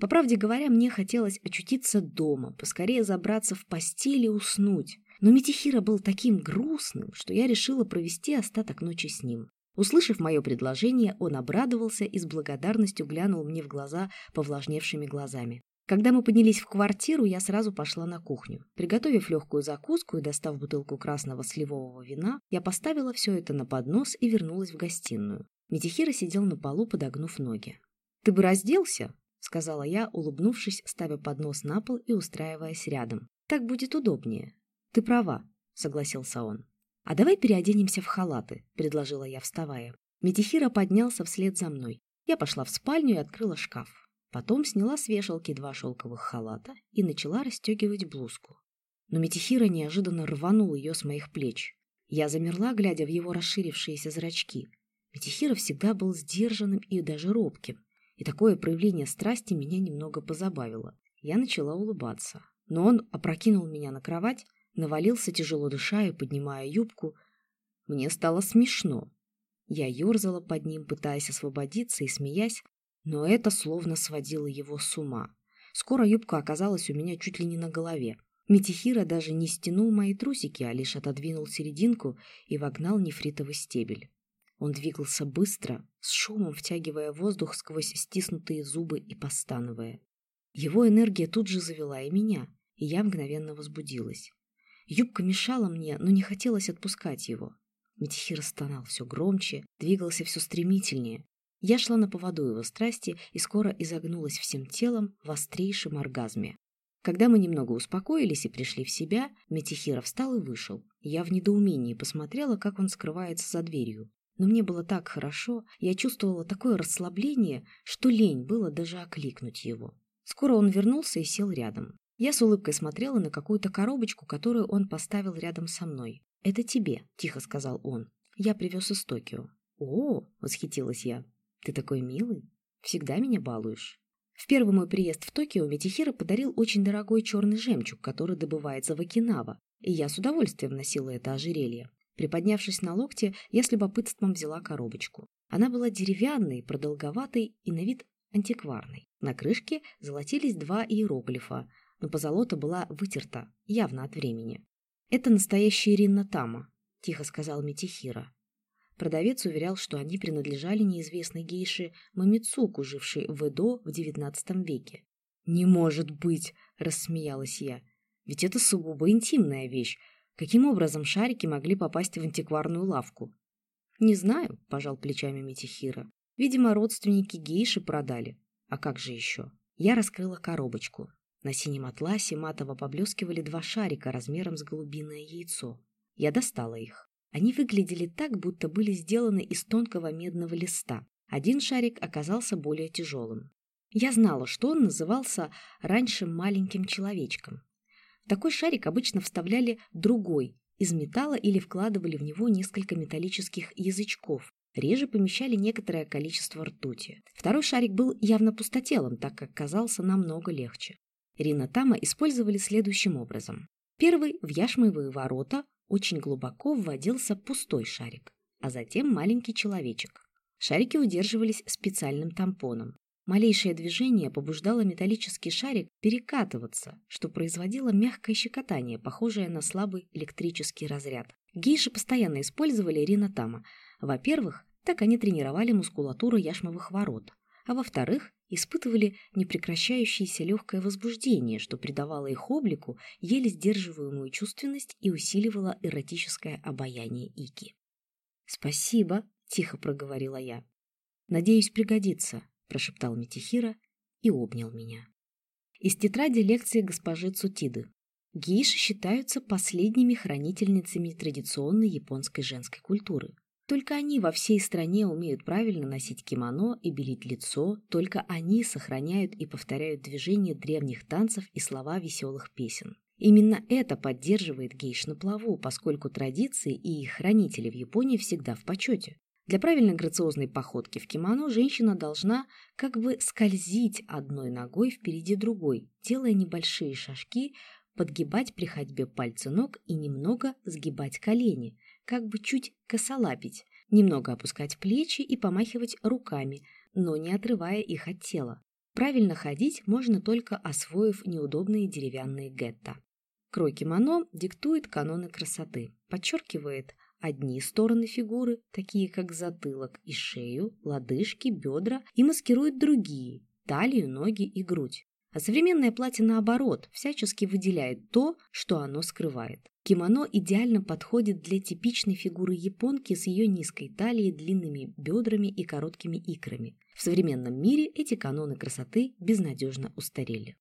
По правде говоря, мне хотелось очутиться дома, поскорее забраться в постель и уснуть. Но Митихира был таким грустным, что я решила провести остаток ночи с ним. Услышав мое предложение, он обрадовался и с благодарностью глянул мне в глаза повлажневшими глазами. Когда мы поднялись в квартиру, я сразу пошла на кухню. Приготовив легкую закуску и достав бутылку красного сливового вина, я поставила все это на поднос и вернулась в гостиную. Митихира сидел на полу, подогнув ноги. «Ты бы разделся?» — сказала я, улыбнувшись, ставя поднос на пол и устраиваясь рядом. «Так будет удобнее». «Ты права», — согласился он. «А давай переоденемся в халаты», — предложила я, вставая. Митихира поднялся вслед за мной. Я пошла в спальню и открыла шкаф. Потом сняла с вешалки два шелковых халата и начала расстегивать блузку. Но Метихира неожиданно рванул ее с моих плеч. Я замерла, глядя в его расширившиеся зрачки. Метихира всегда был сдержанным и даже робким, и такое проявление страсти меня немного позабавило. Я начала улыбаться. Но он опрокинул меня на кровать, навалился тяжело дыша и поднимая юбку. Мне стало смешно. Я ерзала под ним, пытаясь освободиться и смеясь, но это словно сводило его с ума. Скоро юбка оказалась у меня чуть ли не на голове. Митихира даже не стянул мои трусики, а лишь отодвинул серединку и вогнал нефритовый стебель. Он двигался быстро, с шумом втягивая воздух сквозь стиснутые зубы и постановая. Его энергия тут же завела и меня, и я мгновенно возбудилась. Юбка мешала мне, но не хотелось отпускать его. Митихир стонал все громче, двигался все стремительнее. Я шла на поводу его страсти и скоро изогнулась всем телом в острейшем оргазме. Когда мы немного успокоились и пришли в себя, Метихира встал и вышел. Я в недоумении посмотрела, как он скрывается за дверью. Но мне было так хорошо, я чувствовала такое расслабление, что лень было даже окликнуть его. Скоро он вернулся и сел рядом. Я с улыбкой смотрела на какую-то коробочку, которую он поставил рядом со мной. «Это тебе», — тихо сказал он. «Я привез из Токио». «О!» — восхитилась я. Ты такой милый. Всегда меня балуешь. В первый мой приезд в Токио Метихира подарил очень дорогой черный жемчуг, который добывается в Окинава, и я с удовольствием носила это ожерелье. Приподнявшись на локте, я с любопытством взяла коробочку. Она была деревянной, продолговатой и на вид антикварной. На крышке золотились два иероглифа, но позолота была вытерта, явно от времени. «Это настоящая Ринна Тама», — тихо сказал Метихира. Продавец уверял, что они принадлежали неизвестной гейше Мамицуку, жившей в Эдо в XIX веке. «Не может быть!» – рассмеялась я. «Ведь это сугубо интимная вещь. Каким образом шарики могли попасть в антикварную лавку?» «Не знаю», – пожал плечами Митихира. «Видимо, родственники гейши продали. А как же еще?» Я раскрыла коробочку. На синем атласе матово поблескивали два шарика размером с голубиное яйцо. Я достала их. Они выглядели так, будто были сделаны из тонкого медного листа. Один шарик оказался более тяжелым. Я знала, что он назывался раньше маленьким человечком. В такой шарик обычно вставляли другой из металла или вкладывали в него несколько металлических язычков. Реже помещали некоторое количество ртути. Второй шарик был явно пустотелым, так как казался намного легче. Рина Тама использовали следующим образом. Первый в яшмовые ворота очень глубоко вводился пустой шарик, а затем маленький человечек. Шарики удерживались специальным тампоном. Малейшее движение побуждало металлический шарик перекатываться, что производило мягкое щекотание, похожее на слабый электрический разряд. Гейши постоянно использовали ринотама. Во-первых, так они тренировали мускулатуру яшмовых ворот, а во-вторых, испытывали непрекращающееся легкое возбуждение, что придавало их облику еле сдерживаемую чувственность и усиливало эротическое обаяние Ики. «Спасибо», — тихо проговорила я. «Надеюсь, пригодится», — прошептал Митихира и обнял меня. Из тетради лекции госпожи Цутиды. Гейши считаются последними хранительницами традиционной японской женской культуры. Только они во всей стране умеют правильно носить кимоно и белить лицо, только они сохраняют и повторяют движения древних танцев и слова веселых песен. Именно это поддерживает гейш на плаву, поскольку традиции и их хранители в Японии всегда в почете. Для правильной грациозной походки в кимоно женщина должна как бы скользить одной ногой впереди другой, делая небольшие шажки, подгибать при ходьбе пальцы ног и немного сгибать колени, как бы чуть косолапить, немного опускать плечи и помахивать руками, но не отрывая их от тела. Правильно ходить можно только освоив неудобные деревянные гетто. Крой кимоно диктует каноны красоты, подчеркивает одни стороны фигуры, такие как затылок и шею, лодыжки, бедра, и маскирует другие – талию, ноги и грудь. А современное платье, наоборот, всячески выделяет то, что оно скрывает. Кимоно идеально подходит для типичной фигуры японки с ее низкой талией, длинными бедрами и короткими икрами. В современном мире эти каноны красоты безнадежно устарели.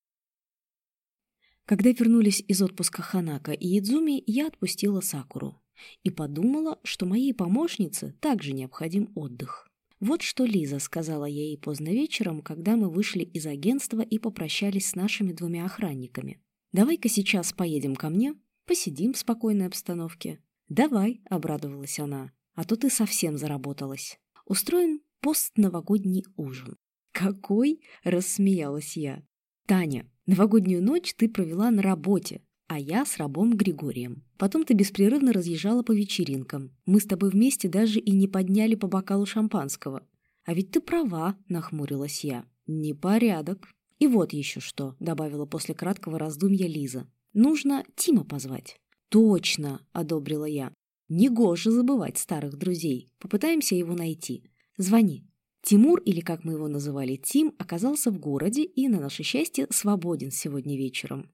Когда вернулись из отпуска Ханака и Идзуми, я отпустила Сакуру и подумала, что моей помощнице также необходим отдых. Вот что Лиза сказала ей поздно вечером, когда мы вышли из агентства и попрощались с нашими двумя охранниками. «Давай-ка сейчас поедем ко мне, посидим в спокойной обстановке». «Давай», — обрадовалась она, — «а то ты совсем заработалась. Устроим постновогодний ужин». «Какой?» — рассмеялась я. «Таня, новогоднюю ночь ты провела на работе, а я с рабом Григорием. Потом ты беспрерывно разъезжала по вечеринкам. Мы с тобой вместе даже и не подняли по бокалу шампанского. А ведь ты права, нахмурилась я. Непорядок. И вот еще что, добавила после краткого раздумья Лиза. Нужно Тима позвать. Точно, одобрила я. Негоже забывать старых друзей. Попытаемся его найти. Звони. Тимур, или как мы его называли, Тим, оказался в городе и, на наше счастье, свободен сегодня вечером.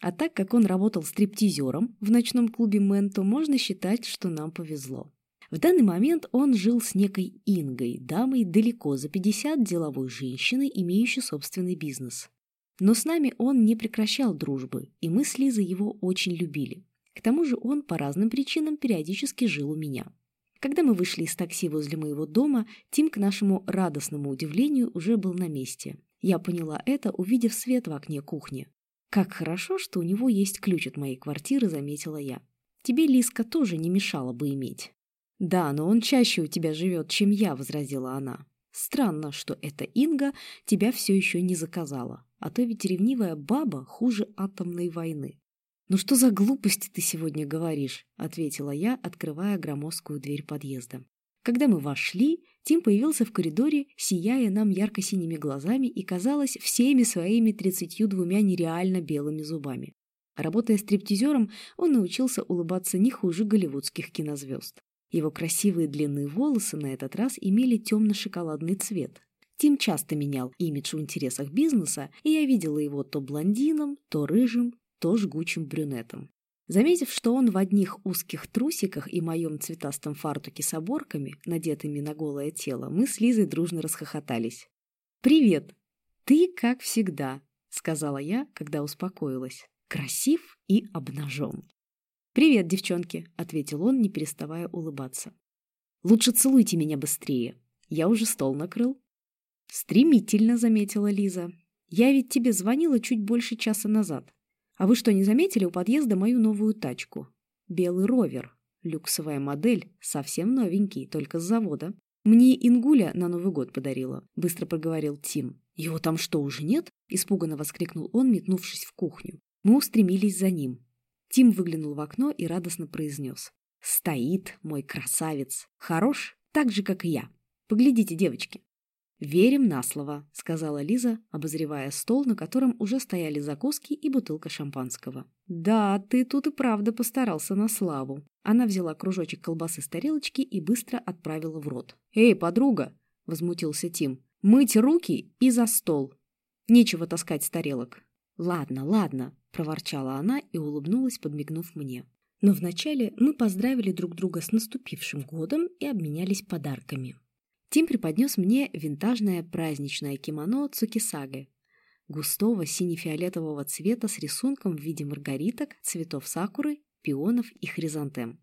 А так как он работал стриптизером в ночном клубе Менто, можно считать, что нам повезло. В данный момент он жил с некой Ингой, дамой далеко за 50 деловой женщиной, имеющей собственный бизнес. Но с нами он не прекращал дружбы, и мы с Лизой его очень любили. К тому же он по разным причинам периодически жил у меня. Когда мы вышли из такси возле моего дома, Тим, к нашему радостному удивлению, уже был на месте. Я поняла это, увидев свет в окне кухни. Как хорошо, что у него есть ключ от моей квартиры, заметила я. Тебе Лиска тоже не мешало бы иметь. Да, но он чаще у тебя живет, чем я, возразила она. Странно, что эта Инга тебя все еще не заказала, а то ведь ревнивая баба хуже атомной войны. «Ну что за глупости ты сегодня говоришь?» — ответила я, открывая громоздкую дверь подъезда. Когда мы вошли, Тим появился в коридоре, сияя нам ярко-синими глазами и, казалось, всеми своими тридцатью двумя нереально белыми зубами. Работая стриптизером, он научился улыбаться не хуже голливудских кинозвезд. Его красивые длинные волосы на этот раз имели темно-шоколадный цвет. Тим часто менял имидж в интересах бизнеса, и я видела его то блондином, то рыжим, то жгучим брюнетом. Заметив, что он в одних узких трусиках и моем цветастом фартуке с оборками, надетыми на голое тело, мы с Лизой дружно расхохотались. «Привет! Ты, как всегда», — сказала я, когда успокоилась. «Красив и обнажен». «Привет, девчонки», — ответил он, не переставая улыбаться. «Лучше целуйте меня быстрее. Я уже стол накрыл». «Стремительно», — заметила Лиза. «Я ведь тебе звонила чуть больше часа назад. А вы что, не заметили у подъезда мою новую тачку? Белый ровер. Люксовая модель, совсем новенький, только с завода. Мне Ингуля на Новый год подарила, быстро проговорил Тим. Его там что, уже нет? Испуганно воскликнул он, метнувшись в кухню. Мы устремились за ним. Тим выглянул в окно и радостно произнес. «Стоит мой красавец. Хорош, так же, как и я. Поглядите, девочки». «Верим на слово», — сказала Лиза, обозревая стол, на котором уже стояли закуски и бутылка шампанского. «Да, ты тут и правда постарался на славу». Она взяла кружочек колбасы с тарелочки и быстро отправила в рот. «Эй, подруга!» — возмутился Тим. «Мыть руки и за стол. Нечего таскать с тарелок». «Ладно, ладно», — проворчала она и улыбнулась, подмигнув мне. Но вначале мы поздравили друг друга с наступившим годом и обменялись подарками. Тим преподнес мне винтажное праздничное кимоно Цукисаге, густого сине-фиолетового цвета с рисунком в виде маргариток, цветов сакуры, пионов и хризантем.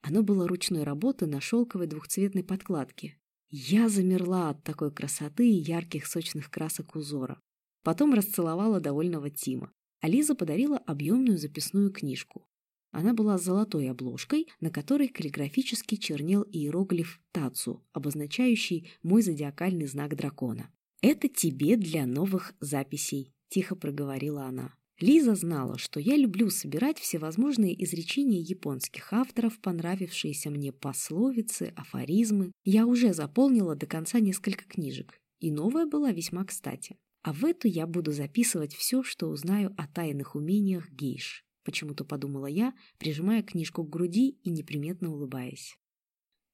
Оно было ручной работы на шелковой двухцветной подкладке. Я замерла от такой красоты и ярких сочных красок узора. Потом расцеловала довольного Тима. А Лиза подарила объемную записную книжку. Она была с золотой обложкой, на которой каллиграфически чернел иероглиф Тацу, обозначающий мой зодиакальный знак дракона. «Это тебе для новых записей», – тихо проговорила она. Лиза знала, что я люблю собирать всевозможные изречения японских авторов, понравившиеся мне пословицы, афоризмы. Я уже заполнила до конца несколько книжек, и новая была весьма кстати. А в эту я буду записывать все, что узнаю о тайных умениях гейш. Почему-то подумала я, прижимая книжку к груди и неприметно улыбаясь.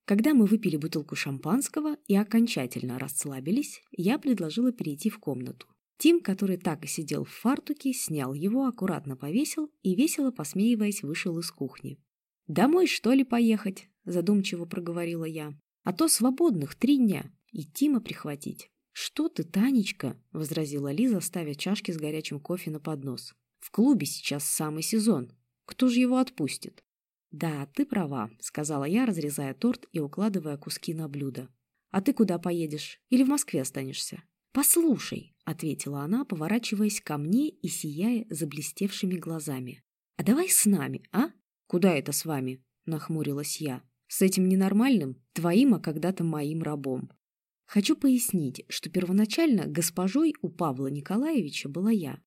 Когда мы выпили бутылку шампанского и окончательно расслабились, я предложила перейти в комнату. Тим, который так и сидел в фартуке, снял его, аккуратно повесил и, весело посмеиваясь, вышел из кухни. «Домой, что ли, поехать?» – задумчиво проговорила я. «А то свободных три дня. И Тима прихватить». «Что ты, Танечка?» – возразила Лиза, ставя чашки с горячим кофе на поднос. «В клубе сейчас самый сезон. Кто же его отпустит?» «Да, ты права», — сказала я, разрезая торт и укладывая куски на блюдо. «А ты куда поедешь? Или в Москве останешься?» «Послушай», — ответила она, поворачиваясь ко мне и сияя заблестевшими глазами. «А давай с нами, а?» «Куда это с вами?» — нахмурилась я. «С этим ненормальным, твоим, а когда-то моим рабом». Хочу пояснить, что первоначально госпожой у Павла Николаевича была я.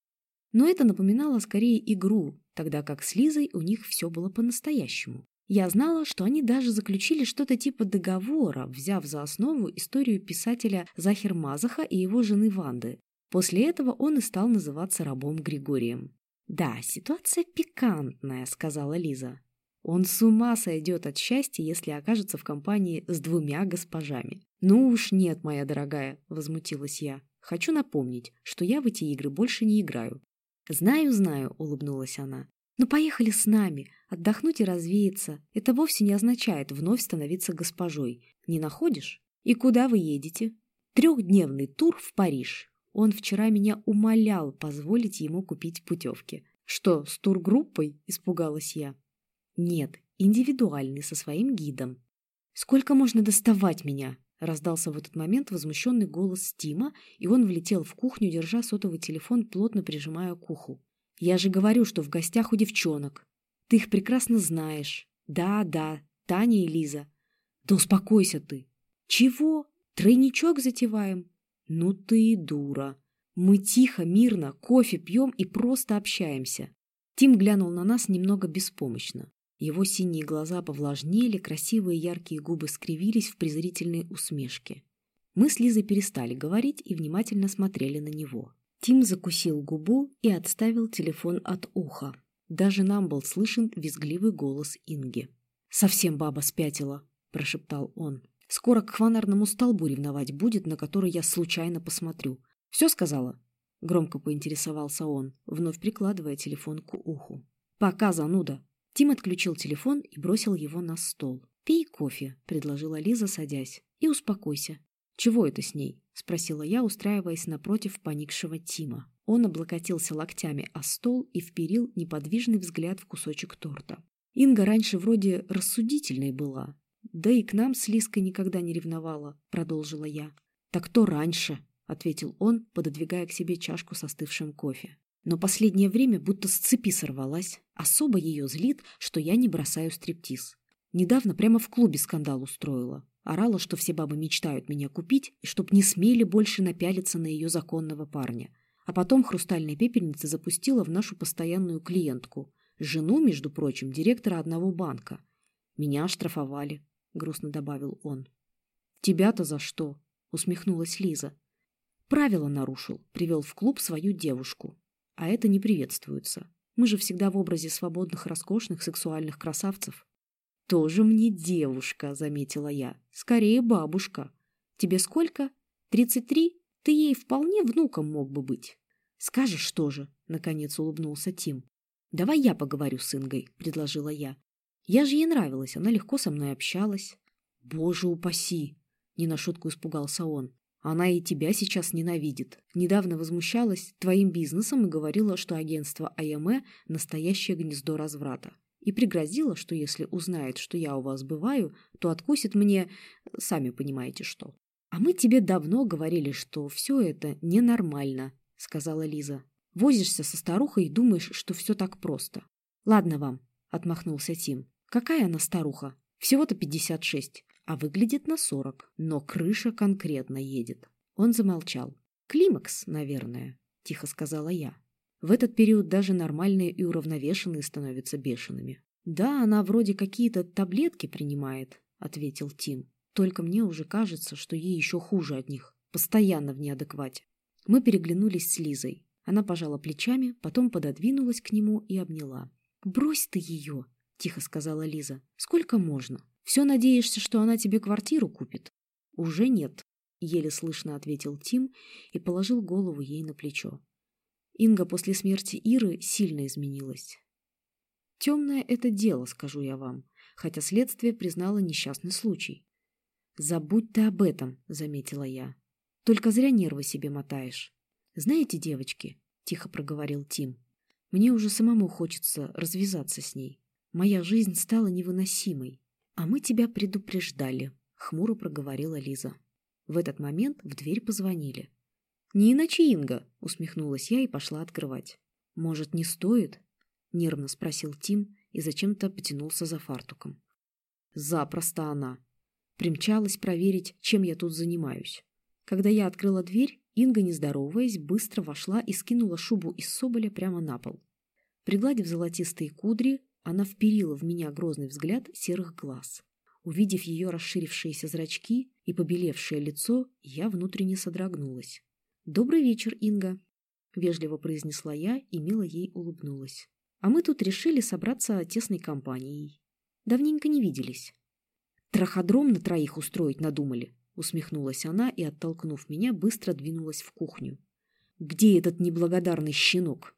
Но это напоминало скорее игру, тогда как с Лизой у них все было по-настоящему. Я знала, что они даже заключили что-то типа договора, взяв за основу историю писателя Захер Мазаха и его жены Ванды. После этого он и стал называться рабом Григорием. «Да, ситуация пикантная», — сказала Лиза. «Он с ума сойдет от счастья, если окажется в компании с двумя госпожами». «Ну уж нет, моя дорогая», — возмутилась я. «Хочу напомнить, что я в эти игры больше не играю. «Знаю, знаю», — улыбнулась она. «Но поехали с нами. Отдохнуть и развеяться. Это вовсе не означает вновь становиться госпожой. Не находишь? И куда вы едете?» «Трехдневный тур в Париж. Он вчера меня умолял позволить ему купить путевки». «Что, с тургруппой?» — испугалась я. «Нет, индивидуальный, со своим гидом». «Сколько можно доставать меня?» Раздался в этот момент возмущенный голос Тима, и он влетел в кухню, держа сотовый телефон, плотно прижимая к уху. «Я же говорю, что в гостях у девчонок. Ты их прекрасно знаешь. Да, да, Таня и Лиза. Да успокойся ты. Чего? Тройничок затеваем? Ну ты и дура. Мы тихо, мирно, кофе пьем и просто общаемся». Тим глянул на нас немного беспомощно. Его синие глаза повлажнели, красивые яркие губы скривились в презрительной усмешке. Мы с Лизой перестали говорить и внимательно смотрели на него. Тим закусил губу и отставил телефон от уха. Даже нам был слышен визгливый голос Инги. «Совсем баба спятила», – прошептал он. «Скоро к фонарному столбу ревновать будет, на который я случайно посмотрю. Все сказала?» – громко поинтересовался он, вновь прикладывая телефон к уху. «Пока, зануда!» Тим отключил телефон и бросил его на стол. «Пей кофе», — предложила Лиза, садясь. «И успокойся». «Чего это с ней?» — спросила я, устраиваясь напротив поникшего Тима. Он облокотился локтями о стол и вперил неподвижный взгляд в кусочек торта. Инга раньше вроде рассудительной была. Да и к нам с Лиской никогда не ревновала, продолжила я. Так то раньше, ответил он, пододвигая к себе чашку с остывшим кофе но последнее время будто с цепи сорвалась. Особо ее злит, что я не бросаю стриптиз. Недавно прямо в клубе скандал устроила. Орала, что все бабы мечтают меня купить, и чтоб не смели больше напялиться на ее законного парня. А потом хрустальная пепельница запустила в нашу постоянную клиентку. Жену, между прочим, директора одного банка. Меня оштрафовали, грустно добавил он. Тебя-то за что? Усмехнулась Лиза. Правила нарушил, привел в клуб свою девушку. А это не приветствуется. Мы же всегда в образе свободных, роскошных, сексуальных красавцев. «Тоже мне девушка», — заметила я. «Скорее бабушка. Тебе сколько? Тридцать три? Ты ей вполне внуком мог бы быть». «Скажешь, что же?» — наконец улыбнулся Тим. «Давай я поговорю с Ингой», — предложила я. «Я же ей нравилась, она легко со мной общалась». «Боже упаси!» — не на шутку испугался он. Она и тебя сейчас ненавидит. Недавно возмущалась твоим бизнесом и говорила, что агентство АМЭ – настоящее гнездо разврата. И пригрозила, что если узнает, что я у вас бываю, то откусит мне, сами понимаете что. «А мы тебе давно говорили, что все это ненормально», – сказала Лиза. «Возишься со старухой и думаешь, что все так просто». «Ладно вам», – отмахнулся Тим. «Какая она старуха? Всего-то пятьдесят шесть а выглядит на сорок, но крыша конкретно едет. Он замолчал. «Климакс, наверное», — тихо сказала я. В этот период даже нормальные и уравновешенные становятся бешеными. «Да, она вроде какие-то таблетки принимает», — ответил Тим. «Только мне уже кажется, что ей еще хуже от них. Постоянно в неадеквате». Мы переглянулись с Лизой. Она пожала плечами, потом пододвинулась к нему и обняла. «Брось ты ее!» — тихо сказала Лиза. «Сколько можно? Все надеешься, что она тебе квартиру купит?» «Уже нет», — еле слышно ответил Тим и положил голову ей на плечо. Инга после смерти Иры сильно изменилась. Темное это дело, скажу я вам, хотя следствие признало несчастный случай. «Забудь ты об этом», — заметила я. «Только зря нервы себе мотаешь». «Знаете, девочки», — тихо проговорил Тим, — «мне уже самому хочется развязаться с ней. Моя жизнь стала невыносимой. А мы тебя предупреждали», — хмуро проговорила Лиза. В этот момент в дверь позвонили. «Не иначе Инга», — усмехнулась я и пошла открывать. «Может, не стоит?» — нервно спросил Тим и зачем-то потянулся за фартуком. «Запросто она», Примчалась проверить, чем я тут занимаюсь. Когда я открыла дверь, Инга, не здороваясь, быстро вошла и скинула шубу из соболя прямо на пол. Пригладив золотистые кудри, она вперила в меня грозный взгляд серых глаз. Увидев ее расширившиеся зрачки и побелевшее лицо, я внутренне содрогнулась. «Добрый вечер, Инга», — вежливо произнесла я и мило ей улыбнулась. «А мы тут решили собраться тесной компанией. Давненько не виделись». Траходром на троих устроить надумали, усмехнулась она и, оттолкнув меня, быстро двинулась в кухню. Где этот неблагодарный щенок?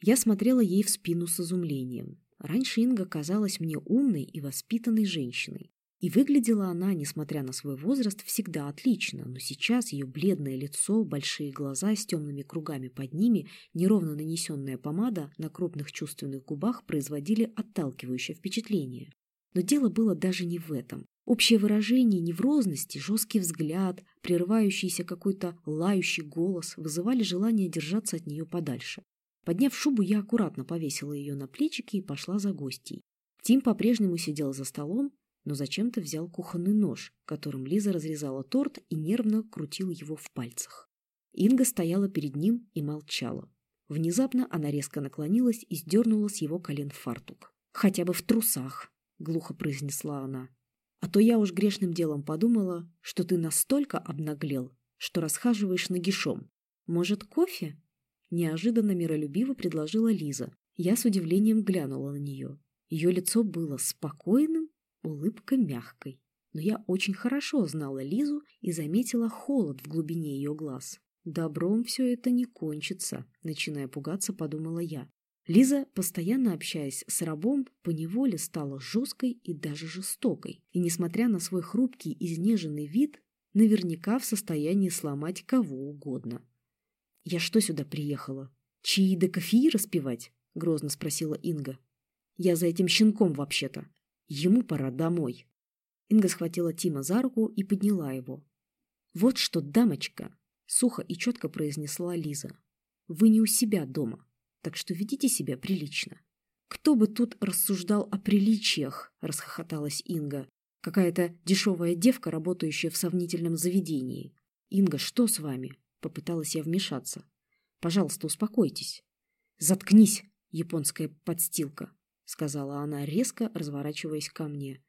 Я смотрела ей в спину с изумлением. Раньше Инга казалась мне умной и воспитанной женщиной. И выглядела она, несмотря на свой возраст, всегда отлично, но сейчас ее бледное лицо, большие глаза с темными кругами под ними, неровно нанесенная помада на крупных чувственных губах производили отталкивающее впечатление. Но дело было даже не в этом. Общее выражение неврозности, жесткий взгляд, прерывающийся какой-то лающий голос вызывали желание держаться от нее подальше. Подняв шубу, я аккуратно повесила ее на плечики и пошла за гостьей. Тим по-прежнему сидел за столом, но зачем-то взял кухонный нож, которым Лиза разрезала торт и нервно крутил его в пальцах. Инга стояла перед ним и молчала. Внезапно она резко наклонилась и сдернула с его колен фартук. «Хотя бы в трусах!» — глухо произнесла она. «А то я уж грешным делом подумала, что ты настолько обнаглел, что расхаживаешь нагишом. Может, кофе?» Неожиданно миролюбиво предложила Лиза. Я с удивлением глянула на нее. Ее лицо было спокойным, улыбка мягкой. Но я очень хорошо знала Лизу и заметила холод в глубине ее глаз. «Добром все это не кончится», — начиная пугаться, подумала я. Лиза, постоянно общаясь с рабом, поневоле стала жесткой и даже жестокой. И, несмотря на свой хрупкий, изнеженный вид, наверняка в состоянии сломать кого угодно. «Я что сюда приехала? Чаи да кофеи распевать?» — грозно спросила Инга. «Я за этим щенком вообще-то. Ему пора домой». Инга схватила Тима за руку и подняла его. «Вот что, дамочка!» — сухо и четко произнесла Лиза. «Вы не у себя дома так что ведите себя прилично. Кто бы тут рассуждал о приличиях, расхохоталась Инга. Какая-то дешевая девка, работающая в сомнительном заведении. Инга, что с вами? Попыталась я вмешаться. Пожалуйста, успокойтесь. Заткнись, японская подстилка, сказала она резко, разворачиваясь ко мне.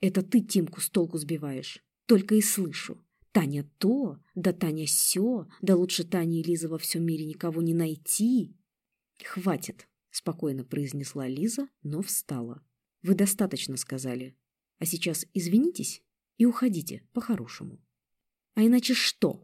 Это ты Тимку с толку сбиваешь. Только и слышу. Таня то, да Таня сё, да лучше Тани и Лизы во всем мире никого не найти. «Хватит», — спокойно произнесла Лиза, но встала. «Вы достаточно сказали. А сейчас извинитесь и уходите по-хорошему». «А иначе что?» —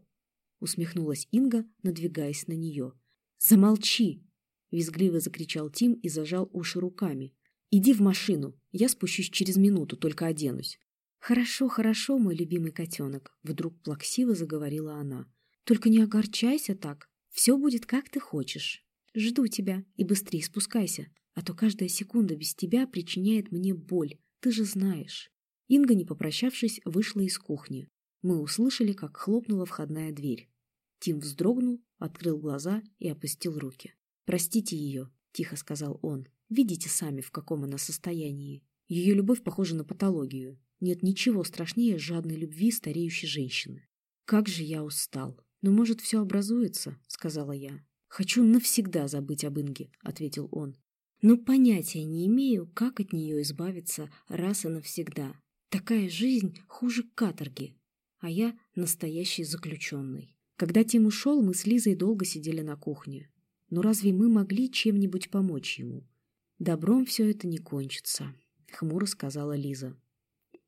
усмехнулась Инга, надвигаясь на нее. «Замолчи!» — визгливо закричал Тим и зажал уши руками. «Иди в машину, я спущусь через минуту, только оденусь». «Хорошо, хорошо, мой любимый котенок», — вдруг плаксиво заговорила она. «Только не огорчайся так, все будет как ты хочешь». Жду тебя и быстрее спускайся, а то каждая секунда без тебя причиняет мне боль, ты же знаешь. Инга, не попрощавшись, вышла из кухни. Мы услышали, как хлопнула входная дверь. Тим вздрогнул, открыл глаза и опустил руки. «Простите ее», — тихо сказал он. «Видите сами, в каком она состоянии. Ее любовь похожа на патологию. Нет ничего страшнее жадной любви стареющей женщины. Как же я устал. Но, может, все образуется, — сказала я. «Хочу навсегда забыть об Инге», — ответил он. «Но понятия не имею, как от нее избавиться раз и навсегда. Такая жизнь хуже каторги, а я настоящий заключенный». Когда Тим ушел, мы с Лизой долго сидели на кухне. Но разве мы могли чем-нибудь помочь ему? «Добром все это не кончится», — хмуро сказала Лиза.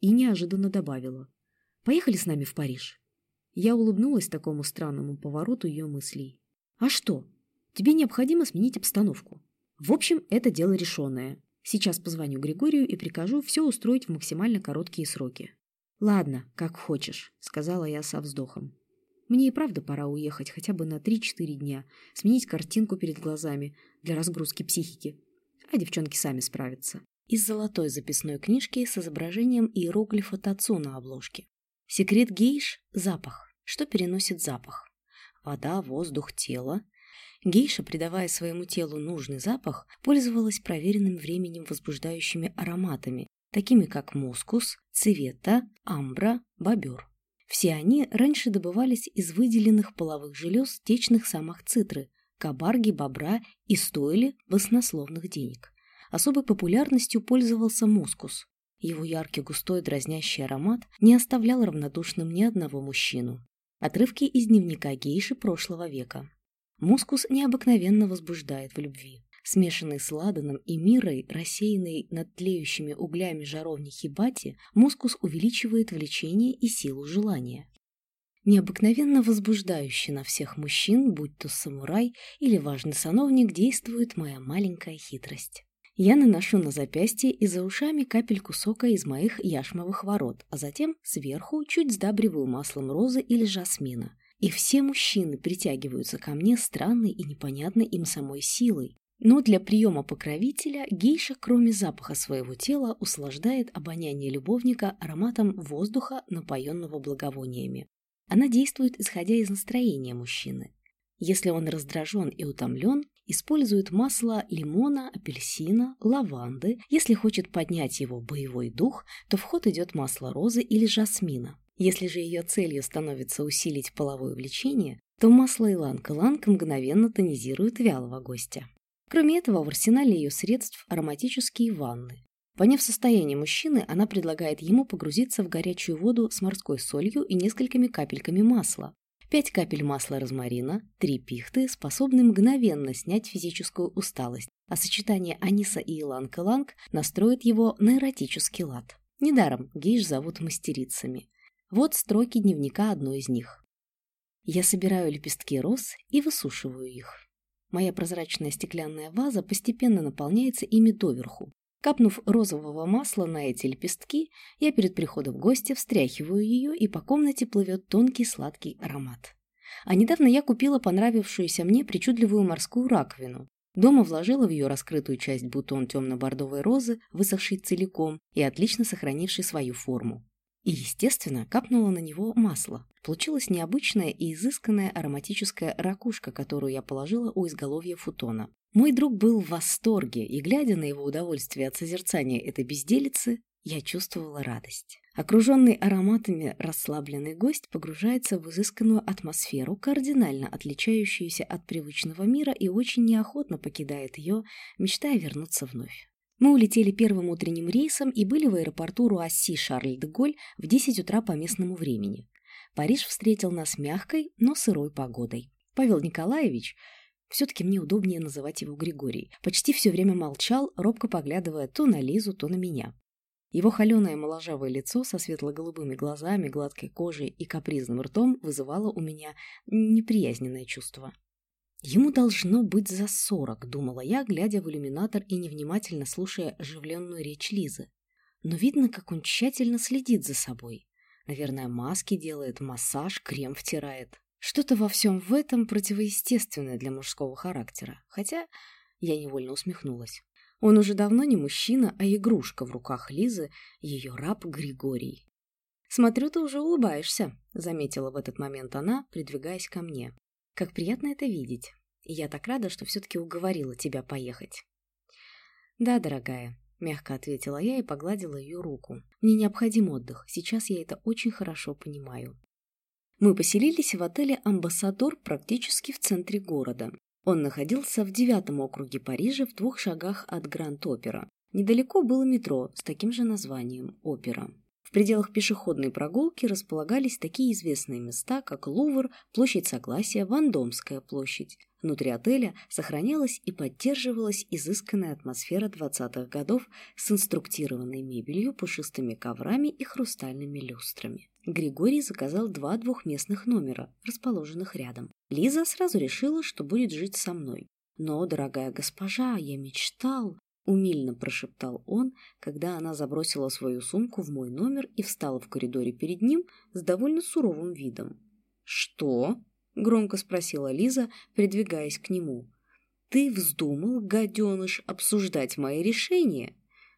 И неожиданно добавила. «Поехали с нами в Париж». Я улыбнулась такому странному повороту ее мыслей. «А что? Тебе необходимо сменить обстановку. В общем, это дело решенное. Сейчас позвоню Григорию и прикажу все устроить в максимально короткие сроки. «Ладно, как хочешь», — сказала я со вздохом. «Мне и правда пора уехать хотя бы на 3-4 дня, сменить картинку перед глазами для разгрузки психики. А девчонки сами справятся». Из золотой записной книжки с изображением иероглифа Тацу на обложке. Секрет гейш – запах. Что переносит запах? Вода, воздух, тело. Гейша, придавая своему телу нужный запах, пользовалась проверенным временем возбуждающими ароматами, такими как мускус, цвета, амбра, бобер. Все они раньше добывались из выделенных половых желез течных самых цитры, кабарги, бобра и стоили баснословных денег. Особой популярностью пользовался мускус. Его яркий, густой, дразнящий аромат не оставлял равнодушным ни одного мужчину. Отрывки из дневника гейши прошлого века. Мускус необыкновенно возбуждает в любви. Смешанный с ладаном и мирой, рассеянный над тлеющими углями жаровни хибати, мускус увеличивает влечение и силу желания. Необыкновенно возбуждающий на всех мужчин, будь то самурай или важный сановник, действует моя маленькая хитрость. Я наношу на запястье и за ушами капельку сока из моих яшмовых ворот, а затем сверху чуть сдабриваю маслом розы или жасмина, и все мужчины притягиваются ко мне странной и непонятной им самой силой. Но для приема покровителя гейша, кроме запаха своего тела, услаждает обоняние любовника ароматом воздуха, напоенного благовониями. Она действует, исходя из настроения мужчины. Если он раздражен и утомлен, использует масло лимона, апельсина, лаванды. Если хочет поднять его боевой дух, то в ход идет масло розы или жасмина. Если же ее целью становится усилить половое влечение, то масло иланг-иланг мгновенно тонизирует вялого гостя. Кроме этого, в арсенале ее средств ароматические ванны. Поняв состояние мужчины, она предлагает ему погрузиться в горячую воду с морской солью и несколькими капельками масла. Пять капель масла розмарина, три пихты способны мгновенно снять физическую усталость, а сочетание аниса и иланг-иланг настроит его на эротический лад. Недаром гейш зовут мастерицами. Вот строки дневника одной из них. Я собираю лепестки роз и высушиваю их. Моя прозрачная стеклянная ваза постепенно наполняется ими доверху. Капнув розового масла на эти лепестки, я перед приходом гостя встряхиваю ее, и по комнате плывет тонкий сладкий аромат. А недавно я купила понравившуюся мне причудливую морскую раковину. Дома вложила в ее раскрытую часть бутон темно-бордовой розы, высохший целиком и отлично сохранивший свою форму. И, естественно, капнула на него масло. Получилась необычная и изысканная ароматическая ракушка, которую я положила у изголовья футона. Мой друг был в восторге, и, глядя на его удовольствие от созерцания этой безделицы, я чувствовала радость. Окруженный ароматами расслабленный гость погружается в изысканную атмосферу, кардинально отличающуюся от привычного мира, и очень неохотно покидает ее, мечтая вернуться вновь. Мы улетели первым утренним рейсом и были в аэропорту Руасси Шарль-де-Голь в 10 утра по местному времени. Париж встретил нас мягкой, но сырой погодой. Павел Николаевич, все-таки мне удобнее называть его Григорий, почти все время молчал, робко поглядывая то на Лизу, то на меня. Его холеное моложавое лицо со светло-голубыми глазами, гладкой кожей и капризным ртом вызывало у меня неприязненное чувство. Ему должно быть за сорок, думала я, глядя в иллюминатор и невнимательно слушая оживленную речь Лизы. Но видно, как он тщательно следит за собой. Наверное, маски делает, массаж, крем втирает. Что-то во всем в этом противоестественное для мужского характера. Хотя я невольно усмехнулась. Он уже давно не мужчина, а игрушка в руках Лизы, ее раб Григорий. «Смотрю, ты уже улыбаешься», — заметила в этот момент она, придвигаясь ко мне. Как приятно это видеть. Я так рада, что все-таки уговорила тебя поехать. Да, дорогая, мягко ответила я и погладила ее руку. Мне необходим отдых. Сейчас я это очень хорошо понимаю. Мы поселились в отеле «Амбассадор» практически в центре города. Он находился в девятом округе Парижа в двух шагах от Гранд-Опера. Недалеко было метро с таким же названием «Опера» пределах пешеходной прогулки располагались такие известные места, как Лувр, Площадь Согласия, Вандомская площадь. Внутри отеля сохранялась и поддерживалась изысканная атмосфера 20-х годов с инструктированной мебелью, пушистыми коврами и хрустальными люстрами. Григорий заказал два двухместных номера, расположенных рядом. Лиза сразу решила, что будет жить со мной. «Но, дорогая госпожа, я мечтал...» — умильно прошептал он, когда она забросила свою сумку в мой номер и встала в коридоре перед ним с довольно суровым видом. «Что?» — громко спросила Лиза, придвигаясь к нему. «Ты вздумал, гаденыш, обсуждать мои решения?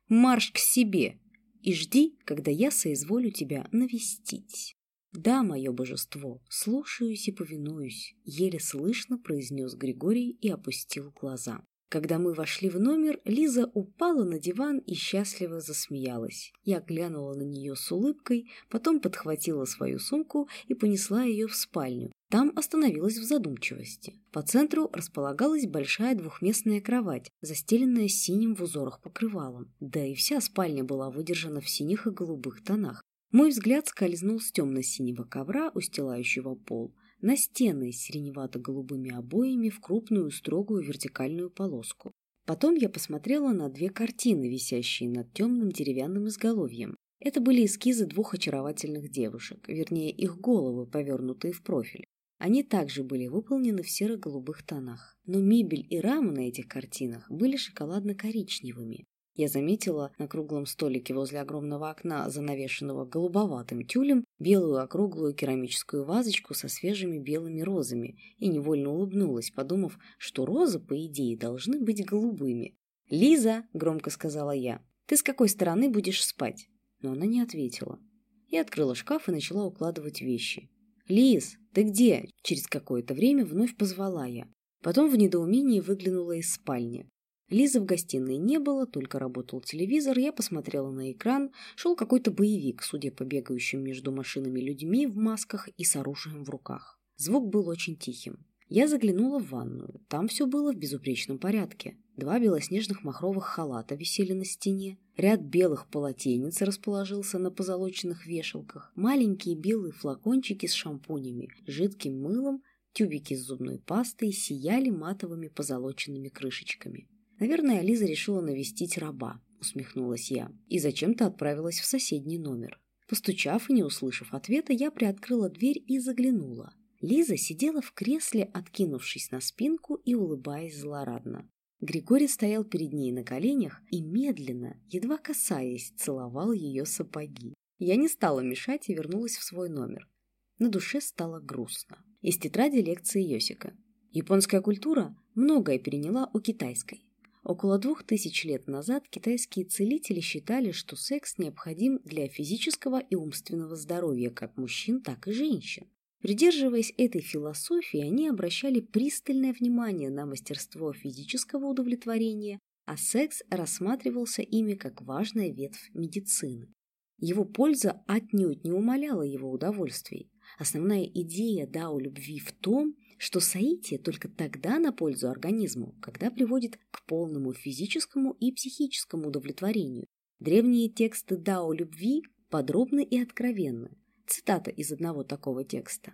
Марш к себе и жди, когда я соизволю тебя навестить». «Да, мое божество, слушаюсь и повинуюсь», — еле слышно произнес Григорий и опустил глаза. Когда мы вошли в номер, Лиза упала на диван и счастливо засмеялась. Я глянула на нее с улыбкой, потом подхватила свою сумку и понесла ее в спальню. Там остановилась в задумчивости. По центру располагалась большая двухместная кровать, застеленная синим в узорах покрывалом. Да и вся спальня была выдержана в синих и голубых тонах. Мой взгляд скользнул с темно-синего ковра, устилающего пол, на стены с сиреневато-голубыми обоями в крупную строгую вертикальную полоску. Потом я посмотрела на две картины, висящие над темным деревянным изголовьем. Это были эскизы двух очаровательных девушек, вернее, их головы, повернутые в профиль. Они также были выполнены в серо-голубых тонах, но мебель и рамы на этих картинах были шоколадно-коричневыми, я заметила на круглом столике возле огромного окна, занавешенного голубоватым тюлем, белую округлую керамическую вазочку со свежими белыми розами и невольно улыбнулась, подумав, что розы, по идее, должны быть голубыми. «Лиза!» — громко сказала я. «Ты с какой стороны будешь спать?» Но она не ответила. Я открыла шкаф и начала укладывать вещи. «Лиз, ты где?» Через какое-то время вновь позвала я. Потом в недоумении выглянула из спальни. Лизы в гостиной не было, только работал телевизор. Я посмотрела на экран. Шел какой-то боевик, судя по бегающим между машинами людьми в масках и с оружием в руках. Звук был очень тихим. Я заглянула в ванную. Там все было в безупречном порядке. Два белоснежных махровых халата висели на стене. Ряд белых полотенец расположился на позолоченных вешалках. Маленькие белые флакончики с шампунями, жидким мылом, тюбики с зубной пастой сияли матовыми позолоченными крышечками. Наверное, Лиза решила навестить раба, усмехнулась я, и зачем-то отправилась в соседний номер. Постучав и не услышав ответа, я приоткрыла дверь и заглянула. Лиза сидела в кресле, откинувшись на спинку и улыбаясь злорадно. Григорий стоял перед ней на коленях и медленно, едва касаясь, целовал ее сапоги. Я не стала мешать и вернулась в свой номер. На душе стало грустно. Из тетради лекции Йосика. Японская культура многое переняла у китайской. Около двух тысяч лет назад китайские целители считали, что секс необходим для физического и умственного здоровья как мужчин, так и женщин. Придерживаясь этой философии, они обращали пристальное внимание на мастерство физического удовлетворения, а секс рассматривался ими как важная ветвь медицины. Его польза отнюдь не умаляла его удовольствий. Основная идея дао любви в том, что соитие только тогда на пользу организму, когда приводит к полному физическому и психическому удовлетворению. Древние тексты Дао любви подробны и откровенны. Цитата из одного такого текста.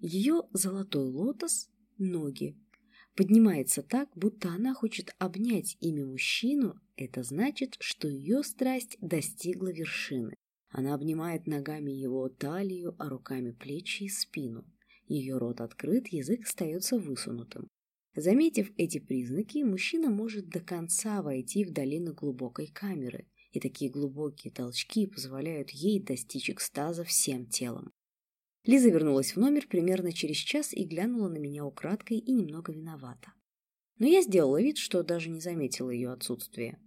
Ее золотой лотос – ноги. Поднимается так, будто она хочет обнять ими мужчину, это значит, что ее страсть достигла вершины. Она обнимает ногами его талию, а руками плечи и спину. Ее рот открыт, язык остается высунутым. Заметив эти признаки, мужчина может до конца войти в долину глубокой камеры, и такие глубокие толчки позволяют ей достичь экстаза всем телом. Лиза вернулась в номер примерно через час и глянула на меня украдкой и немного виновата. Но я сделала вид, что даже не заметила ее отсутствие.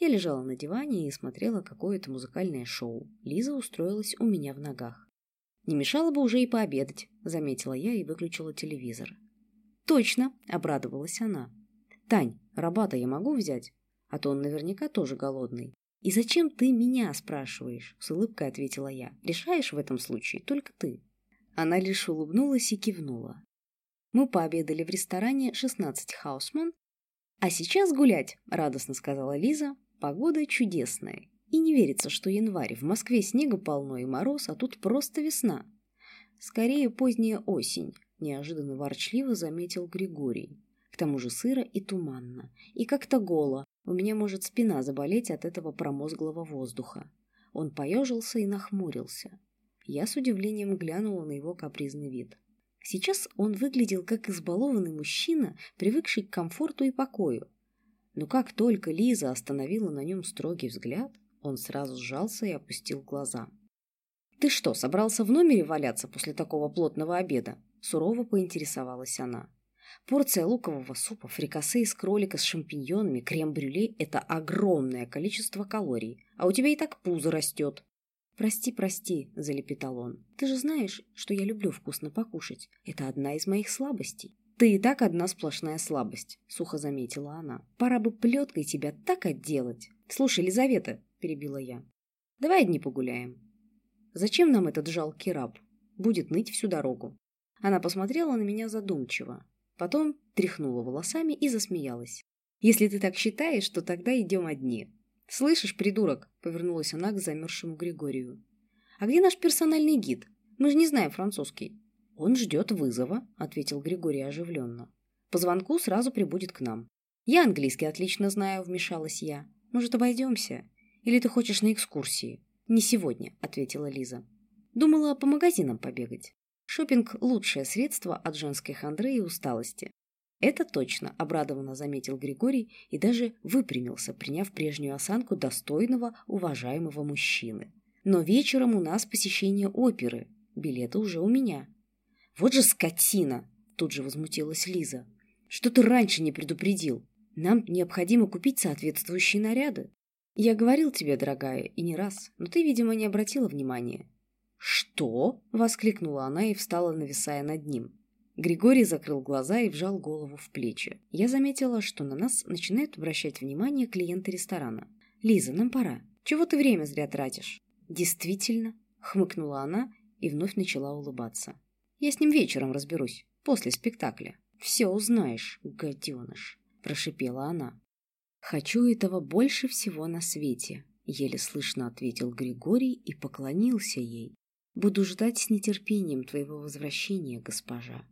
Я лежала на диване и смотрела какое-то музыкальное шоу. Лиза устроилась у меня в ногах. Не мешало бы уже и пообедать, заметила я и выключила телевизор. Точно, обрадовалась она. Тань, рабата я могу взять? А то он наверняка тоже голодный. «И зачем ты меня спрашиваешь?» — с улыбкой ответила я. «Решаешь в этом случае только ты». Она лишь улыбнулась и кивнула. Мы пообедали в ресторане «16 Хаусман». «А сейчас гулять», — радостно сказала Лиза. «Погода чудесная. И не верится, что январь. В Москве снега полно и мороз, а тут просто весна. Скорее поздняя осень, неожиданно ворчливо заметил Григорий. К тому же сыро и туманно. И как-то голо. У меня может спина заболеть от этого промозглого воздуха. Он поежился и нахмурился. Я с удивлением глянула на его капризный вид. Сейчас он выглядел как избалованный мужчина, привыкший к комфорту и покою. Но как только Лиза остановила на нем строгий взгляд, он сразу сжался и опустил глаза. «Ты что, собрался в номере валяться после такого плотного обеда?» Сурово поинтересовалась она. Порция лукового супа, фрикасе из кролика с шампиньонами, крем-брюле – это огромное количество калорий, а у тебя и так пузо растет. «Прости, прости», – залепетал он. «Ты же знаешь, что я люблю вкусно покушать. Это одна из моих слабостей». «Ты и так одна сплошная слабость», – сухо заметила она. «Пора бы плеткой тебя так отделать». «Слушай, Елизавета», – перебила я, – «давай одни погуляем». «Зачем нам этот жалкий раб? Будет ныть всю дорогу». Она посмотрела на меня задумчиво, потом тряхнула волосами и засмеялась. «Если ты так считаешь, то тогда идем одни». «Слышишь, придурок?» — повернулась она к замерзшему Григорию. «А где наш персональный гид? Мы же не знаем французский». «Он ждет вызова», — ответил Григорий оживленно. «По звонку сразу прибудет к нам». «Я английский отлично знаю», — вмешалась я. «Может, обойдемся? Или ты хочешь на экскурсии?» «Не сегодня», — ответила Лиза. «Думала по магазинам побегать». Шопинг – лучшее средство от женской хандры и усталости. Это точно, обрадованно заметил Григорий и даже выпрямился, приняв прежнюю осанку достойного, уважаемого мужчины. Но вечером у нас посещение оперы. Билеты уже у меня. Вот же скотина! Тут же возмутилась Лиза. Что ты раньше не предупредил? Нам необходимо купить соответствующие наряды. Я говорил тебе, дорогая, и не раз, но ты, видимо, не обратила внимания. «Что?» — воскликнула она и встала, нависая над ним. Григорий закрыл глаза и вжал голову в плечи. Я заметила, что на нас начинают обращать внимание клиенты ресторана. «Лиза, нам пора. Чего ты время зря тратишь?» «Действительно», — хмыкнула она и вновь начала улыбаться. «Я с ним вечером разберусь, после спектакля. Все узнаешь, гаденыш», — прошипела она. «Хочу этого больше всего на свете», — еле слышно ответил Григорий и поклонился ей. Буду ждать с нетерпением твоего возвращения, госпожа.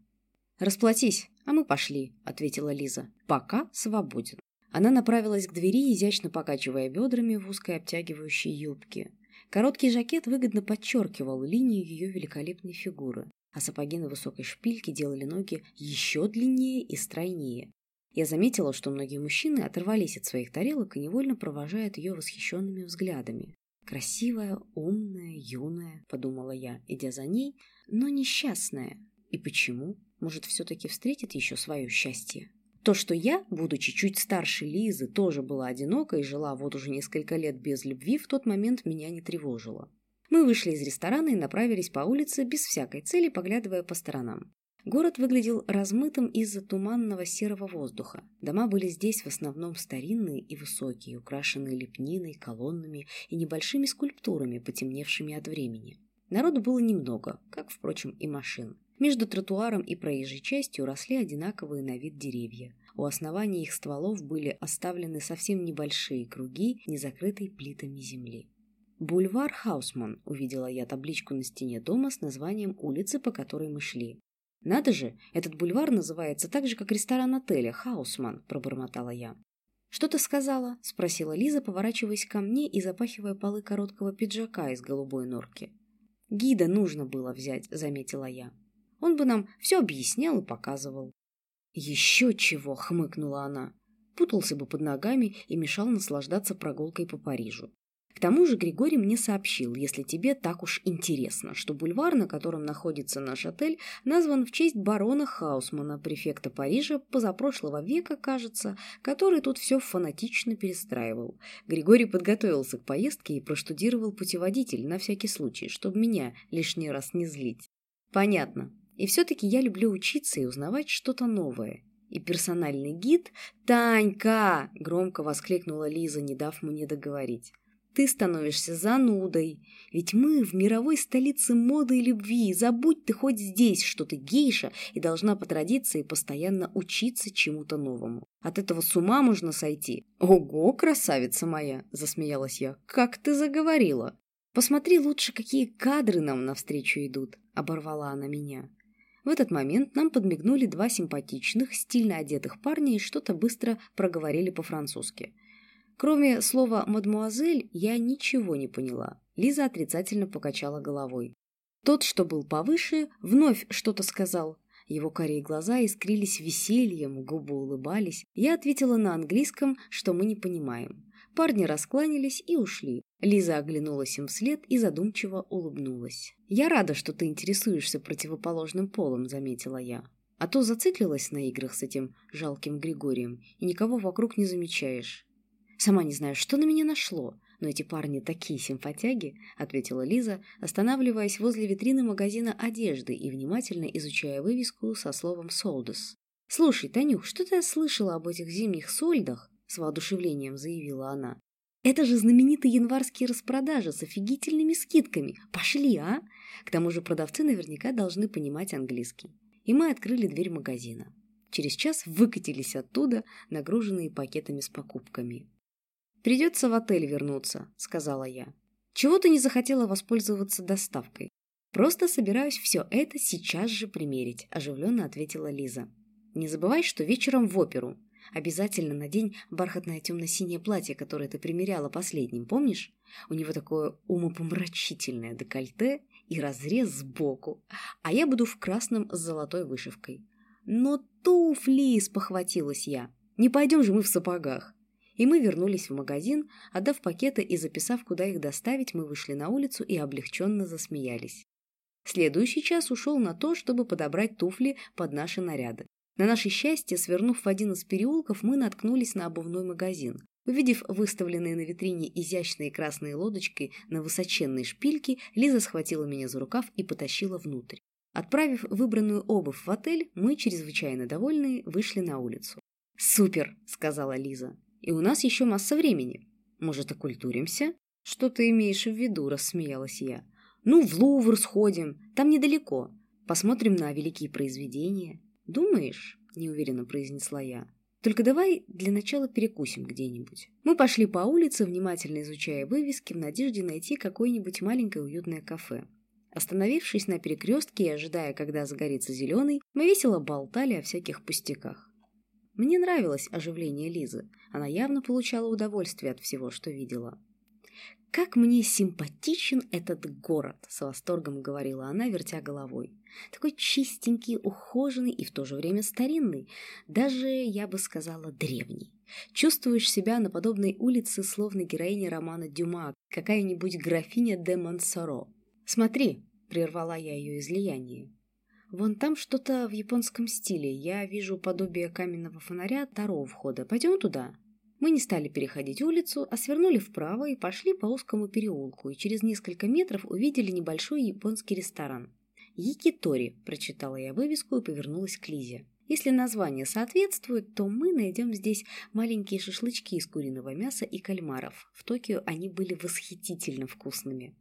Расплатись, а мы пошли, ответила Лиза. Пока свободен. Она направилась к двери, изящно покачивая бедрами в узкой обтягивающей юбке. Короткий жакет выгодно подчеркивал линию ее великолепной фигуры, а сапоги на высокой шпильке делали ноги еще длиннее и стройнее. Я заметила, что многие мужчины оторвались от своих тарелок и невольно провожают ее восхищенными взглядами. Красивая, умная, юная, подумала я, идя за ней, но несчастная. И почему? Может, все-таки встретит еще свое счастье? То, что я, будучи чуть старше Лизы, тоже была одинока и жила вот уже несколько лет без любви, в тот момент меня не тревожило. Мы вышли из ресторана и направились по улице без всякой цели, поглядывая по сторонам. Город выглядел размытым из-за туманного серого воздуха. Дома были здесь в основном старинные и высокие, украшенные лепниной, колоннами и небольшими скульптурами, потемневшими от времени. Народу было немного, как, впрочем, и машин. Между тротуаром и проезжей частью росли одинаковые на вид деревья. У основания их стволов были оставлены совсем небольшие круги, не закрытые плитами земли. «Бульвар Хаусман», — увидела я табличку на стене дома с названием улицы, по которой мы шли. «Надо же, этот бульвар называется так же, как ресторан отеля «Хаусман», — пробормотала я. «Что ты сказала?» — спросила Лиза, поворачиваясь ко мне и запахивая полы короткого пиджака из голубой норки. «Гида нужно было взять», — заметила я. «Он бы нам все объяснял и показывал». «Еще чего!» — хмыкнула она. Путался бы под ногами и мешал наслаждаться прогулкой по Парижу. К тому же Григорий мне сообщил, если тебе так уж интересно, что бульвар, на котором находится наш отель, назван в честь барона Хаусмана, префекта Парижа, позапрошлого века, кажется, который тут все фанатично перестраивал. Григорий подготовился к поездке и проштудировал путеводитель на всякий случай, чтобы меня лишний раз не злить. Понятно. И все-таки я люблю учиться и узнавать что-то новое. И персональный гид «Танька!» — громко воскликнула Лиза, не дав мне договорить ты становишься занудой. Ведь мы в мировой столице моды и любви. Забудь ты хоть здесь, что ты гейша и должна по традиции постоянно учиться чему-то новому. От этого с ума можно сойти. Ого, красавица моя, засмеялась я. Как ты заговорила? Посмотри лучше, какие кадры нам навстречу идут, оборвала она меня. В этот момент нам подмигнули два симпатичных, стильно одетых парня и что-то быстро проговорили по-французски. Кроме слова «мадмуазель» я ничего не поняла. Лиза отрицательно покачала головой. Тот, что был повыше, вновь что-то сказал. Его корей глаза искрились весельем, губы улыбались. Я ответила на английском, что мы не понимаем. Парни раскланялись и ушли. Лиза оглянулась им вслед и задумчиво улыбнулась. «Я рада, что ты интересуешься противоположным полом», — заметила я. «А то зациклилась на играх с этим жалким Григорием и никого вокруг не замечаешь. Сама не знаю, что на меня нашло, но эти парни такие симпатяги», — ответила Лиза, останавливаясь возле витрины магазина одежды и внимательно изучая вывеску со словом «Солдос». «Слушай, Танюх, что-то я слышала об этих зимних сольдах с воодушевлением заявила она. Это же знаменитые январские распродажи с офигительными скидками. Пошли, а? К тому же продавцы наверняка должны понимать английский. И мы открыли дверь магазина. Через час выкатились оттуда, нагруженные пакетами с покупками. «Придется в отель вернуться», — сказала я. «Чего ты не захотела воспользоваться доставкой?» «Просто собираюсь все это сейчас же примерить», — оживленно ответила Лиза. «Не забывай, что вечером в оперу. Обязательно надень бархатное темно-синее платье, которое ты примеряла последним, помнишь? У него такое умопомрачительное декольте и разрез сбоку, а я буду в красном с золотой вышивкой. Но туфли, спохватилась я. Не пойдем же мы в сапогах. И мы вернулись в магазин, отдав пакеты и записав, куда их доставить, мы вышли на улицу и облегченно засмеялись. Следующий час ушел на то, чтобы подобрать туфли под наши наряды. На наше счастье, свернув в один из переулков, мы наткнулись на обувной магазин. Увидев выставленные на витрине изящные красные лодочки на высоченной шпильке, Лиза схватила меня за рукав и потащила внутрь. Отправив выбранную обувь в отель, мы, чрезвычайно довольные, вышли на улицу. «Супер!» — сказала Лиза. «И у нас еще масса времени. Может, окультуримся?» «Что ты имеешь в виду?» — рассмеялась я. «Ну, в Лувр сходим. Там недалеко. Посмотрим на великие произведения. «Думаешь?» – неуверенно произнесла я. «Только давай для начала перекусим где-нибудь». Мы пошли по улице, внимательно изучая вывески, в надежде найти какое-нибудь маленькое уютное кафе. Остановившись на перекрестке и ожидая, когда загорится зеленый, мы весело болтали о всяких пустяках. Мне нравилось оживление Лизы. Она явно получала удовольствие от всего, что видела. «Как мне симпатичен этот город!» — с восторгом говорила она, вертя головой. «Такой чистенький, ухоженный и в то же время старинный, даже, я бы сказала, древний. Чувствуешь себя на подобной улице, словно героиня романа Дюма, какая-нибудь графиня де Монсоро. Смотри!» — прервала я ее излияние. «Вон там что-то в японском стиле. Я вижу подобие каменного фонаря второго входа. Пойдем туда?» Мы не стали переходить улицу, а свернули вправо и пошли по узкому переулку, и через несколько метров увидели небольшой японский ресторан. «Якитори», – прочитала я вывеску и повернулась к Лизе. Если название соответствует, то мы найдем здесь маленькие шашлычки из куриного мяса и кальмаров. В Токио они были восхитительно вкусными.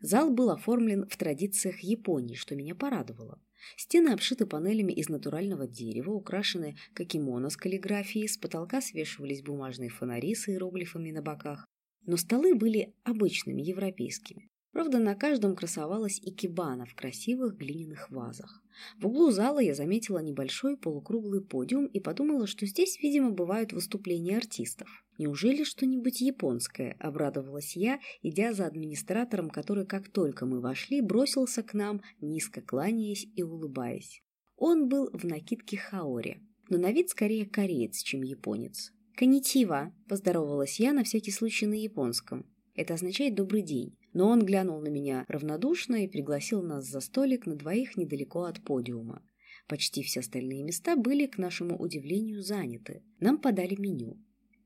Зал был оформлен в традициях Японии, что меня порадовало. Стены обшиты панелями из натурального дерева, украшены кокимоно с каллиграфией, с потолка свешивались бумажные фонари с иероглифами на боках. Но столы были обычными, европейскими. Правда, на каждом красовалась икебана в красивых глиняных вазах. В углу зала я заметила небольшой полукруглый подиум и подумала, что здесь, видимо, бывают выступления артистов. «Неужели что-нибудь японское?» – обрадовалась я, идя за администратором, который, как только мы вошли, бросился к нам, низко кланяясь и улыбаясь. Он был в накидке хаори, но на вид скорее кореец, чем японец. «Коннитива!» – поздоровалась я на всякий случай на японском. Это означает «добрый день». Но он глянул на меня равнодушно и пригласил нас за столик на двоих недалеко от подиума. Почти все остальные места были, к нашему удивлению, заняты. Нам подали меню.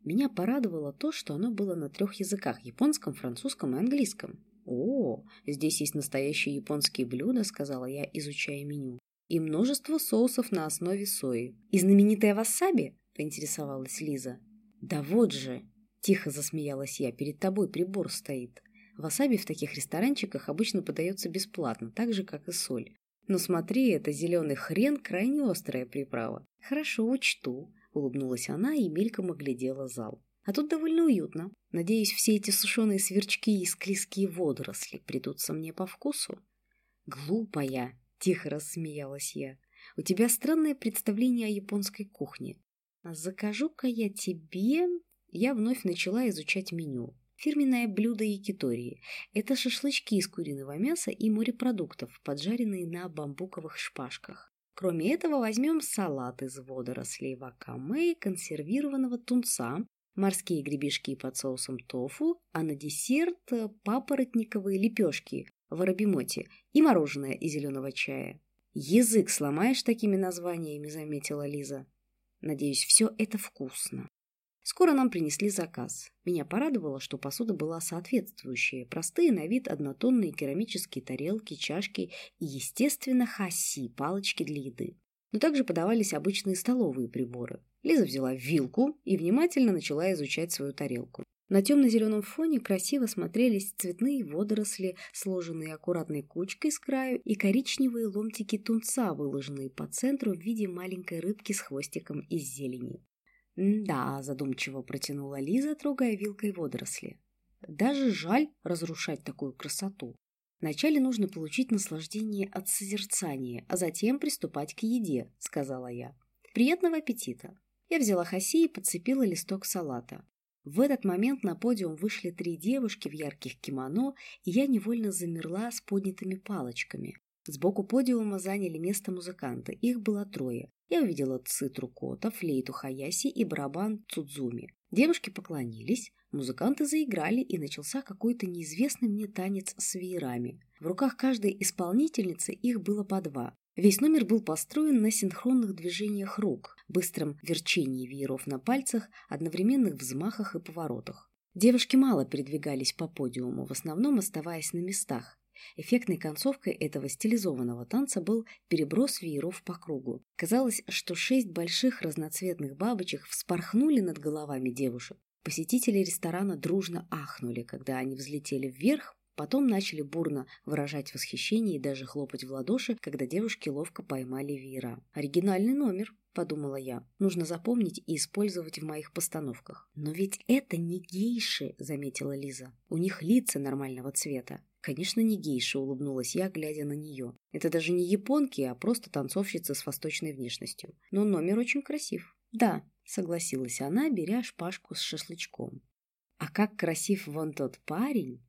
Меня порадовало то, что оно было на трех языках – японском, французском и английском. «О, здесь есть настоящие японские блюда», – сказала я, изучая меню. «И множество соусов на основе сои». «И знаменитая васаби?» – поинтересовалась Лиза. «Да вот же!» – тихо засмеялась я. «Перед тобой прибор стоит». Васаби в таких ресторанчиках обычно подается бесплатно, так же, как и соль. Но смотри, это зеленый хрен – крайне острая приправа. Хорошо, учту. — улыбнулась она и мельком оглядела зал. «А тут довольно уютно. Надеюсь, все эти сушеные сверчки и склизкие водоросли придутся мне по вкусу?» «Глупая!» — Тихо рассмеялась я. У тебя странное представление о японской кухне. Закажу-ка я тебе... Я вновь начала изучать меню. Фирменное блюдо якитории – это шашлычки из куриного мяса и морепродуктов, поджаренные на бамбуковых шпажках. Кроме этого возьмем салат из водорослей вакаме, консервированного тунца, морские гребешки под соусом тофу, а на десерт – папоротниковые лепешки в арабимоте и мороженое из зеленого чая. «Язык сломаешь такими названиями», – заметила Лиза. «Надеюсь, все это вкусно». Скоро нам принесли заказ. Меня порадовало, что посуда была соответствующая. Простые на вид однотонные керамические тарелки, чашки и, естественно, хаси, палочки для еды. Но также подавались обычные столовые приборы. Лиза взяла вилку и внимательно начала изучать свою тарелку. На темно-зеленом фоне красиво смотрелись цветные водоросли, сложенные аккуратной кучкой с краю, и коричневые ломтики тунца, выложенные по центру в виде маленькой рыбки с хвостиком из зелени. «Да», — задумчиво протянула Лиза, трогая вилкой водоросли. «Даже жаль разрушать такую красоту. Вначале нужно получить наслаждение от созерцания, а затем приступать к еде», — сказала я. «Приятного аппетита!» Я взяла хаси и подцепила листок салата. В этот момент на подиум вышли три девушки в ярких кимоно, и я невольно замерла с поднятыми палочками. Сбоку подиума заняли место музыканты, их было трое. Я увидела цитру кота, флейту хаяси и барабан цудзуми. Девушки поклонились, музыканты заиграли, и начался какой-то неизвестный мне танец с веерами. В руках каждой исполнительницы их было по два. Весь номер был построен на синхронных движениях рук, быстром верчении вееров на пальцах, одновременных взмахах и поворотах. Девушки мало передвигались по подиуму, в основном оставаясь на местах. Эффектной концовкой этого стилизованного танца был переброс вееров по кругу. Казалось, что шесть больших разноцветных бабочек вспорхнули над головами девушек. Посетители ресторана дружно ахнули, когда они взлетели вверх, потом начали бурно выражать восхищение и даже хлопать в ладоши, когда девушки ловко поймали веера. «Оригинальный номер», — подумала я. «Нужно запомнить и использовать в моих постановках». «Но ведь это не гейши», — заметила Лиза. «У них лица нормального цвета». «Конечно, не гейша», — улыбнулась я, глядя на нее. «Это даже не японки, а просто танцовщицы с восточной внешностью. Но номер очень красив». «Да», — согласилась она, беря шпажку с шашлычком. «А как красив вон тот парень!»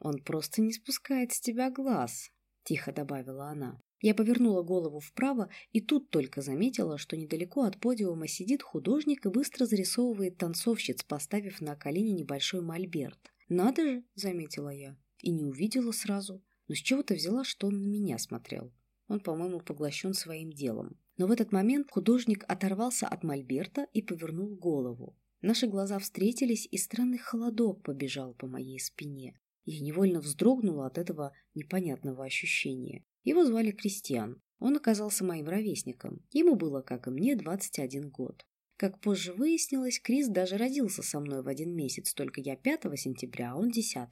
«Он просто не спускает с тебя глаз», — тихо добавила она. Я повернула голову вправо и тут только заметила, что недалеко от подиума сидит художник и быстро зарисовывает танцовщиц, поставив на колени небольшой мольберт. «Надо же!» — заметила я и не увидела сразу. Но с чего ты взяла, что он на меня смотрел? Он, по-моему, поглощен своим делом. Но в этот момент художник оторвался от мольберта и повернул голову. Наши глаза встретились, и странный холодок побежал по моей спине. Я невольно вздрогнула от этого непонятного ощущения. Его звали Кристиан. Он оказался моим ровесником. Ему было, как и мне, 21 год. Как позже выяснилось, Крис даже родился со мной в один месяц, только я 5 сентября, а он 10.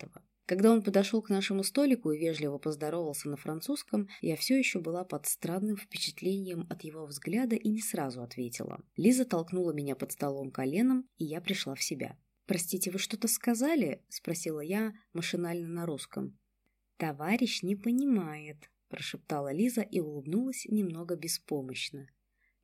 Когда он подошел к нашему столику и вежливо поздоровался на французском, я все еще была под странным впечатлением от его взгляда и не сразу ответила. Лиза толкнула меня под столом коленом, и я пришла в себя. «Простите, вы что-то сказали?» – спросила я машинально на русском. «Товарищ не понимает», – прошептала Лиза и улыбнулась немного беспомощно.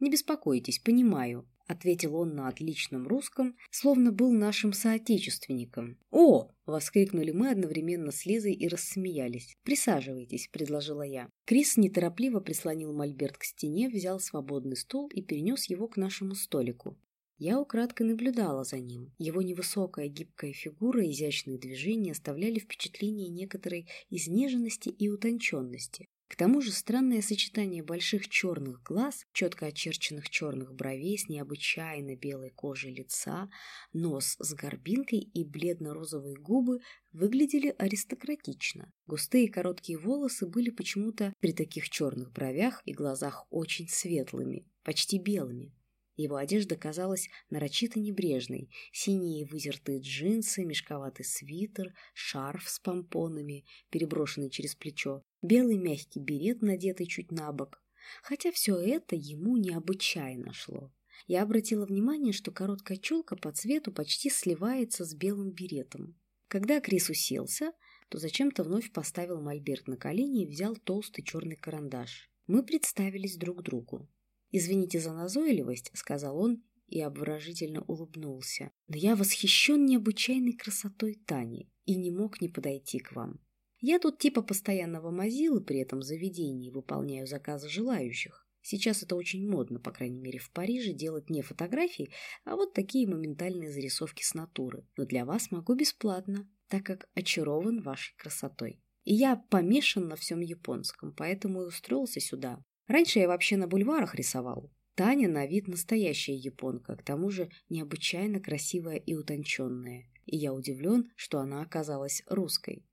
«Не беспокойтесь, понимаю ответил он на отличном русском, словно был нашим соотечественником. «О!» — воскликнули мы одновременно с Лизой и рассмеялись. «Присаживайтесь», — предложила я. Крис неторопливо прислонил мольберт к стене, взял свободный стул и перенес его к нашему столику. Я украдкой наблюдала за ним. Его невысокая гибкая фигура и изящные движения оставляли впечатление некоторой изнеженности и утонченности. К тому же странное сочетание больших черных глаз, четко очерченных черных бровей с необычайно белой кожей лица, нос с горбинкой и бледно-розовые губы выглядели аристократично. Густые короткие волосы были почему-то при таких черных бровях и глазах очень светлыми, почти белыми. Его одежда казалась нарочито небрежной. Синие вызертые джинсы, мешковатый свитер, шарф с помпонами, переброшенный через плечо, белый мягкий берет, надетый чуть на бок. Хотя все это ему необычайно шло. Я обратила внимание, что короткая челка по цвету почти сливается с белым беретом. Когда Крис уселся, то зачем-то вновь поставил мольберт на колени и взял толстый черный карандаш. Мы представились друг другу. «Извините за назойливость», — сказал он и обворожительно улыбнулся. «Но я восхищен необычайной красотой Тани и не мог не подойти к вам. Я тут типа постоянного мазилы при этом заведении, выполняю заказы желающих. Сейчас это очень модно, по крайней мере в Париже, делать не фотографии, а вот такие моментальные зарисовки с натуры. Но для вас могу бесплатно, так как очарован вашей красотой. И я помешан на всем японском, поэтому и устроился сюда. Раньше я вообще на бульварах рисовал. Таня на вид настоящая японка, к тому же необычайно красивая и утонченная. И я удивлен, что она оказалась русской.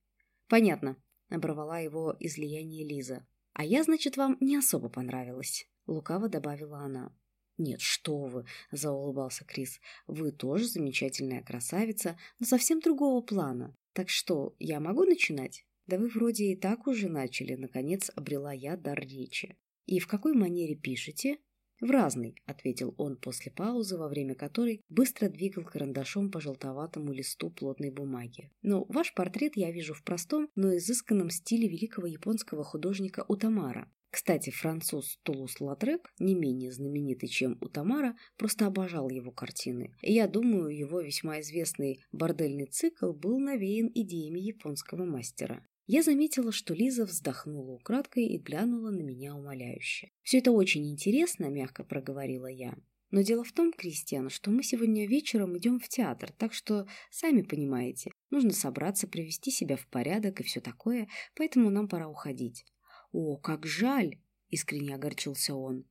«Понятно», — оборвала его излияние Лиза. «А я, значит, вам не особо понравилась», — лукаво добавила она. «Нет, что вы!» – заулыбался Крис. «Вы тоже замечательная красавица, но совсем другого плана. Так что, я могу начинать?» «Да вы вроде и так уже начали», — наконец обрела я дар речи. «И в какой манере пишете?» «В разной», — ответил он после паузы, во время которой быстро двигал карандашом по желтоватому листу плотной бумаги. «Но ваш портрет я вижу в простом, но изысканном стиле великого японского художника Утамара. Кстати, француз Тулус-Латрек, не менее знаменитый, чем Утамара, просто обожал его картины. И я думаю, его весьма известный бордельный цикл был навеян идеями японского мастера. Я заметила, что Лиза вздохнула украдкой и глянула на меня умоляюще. «Все это очень интересно», — мягко проговорила я. «Но дело в том, Кристиан, что мы сегодня вечером идем в театр, так что, сами понимаете, нужно собраться, привести себя в порядок и все такое, поэтому нам пора уходить». «О, как жаль!» — искренне огорчился он.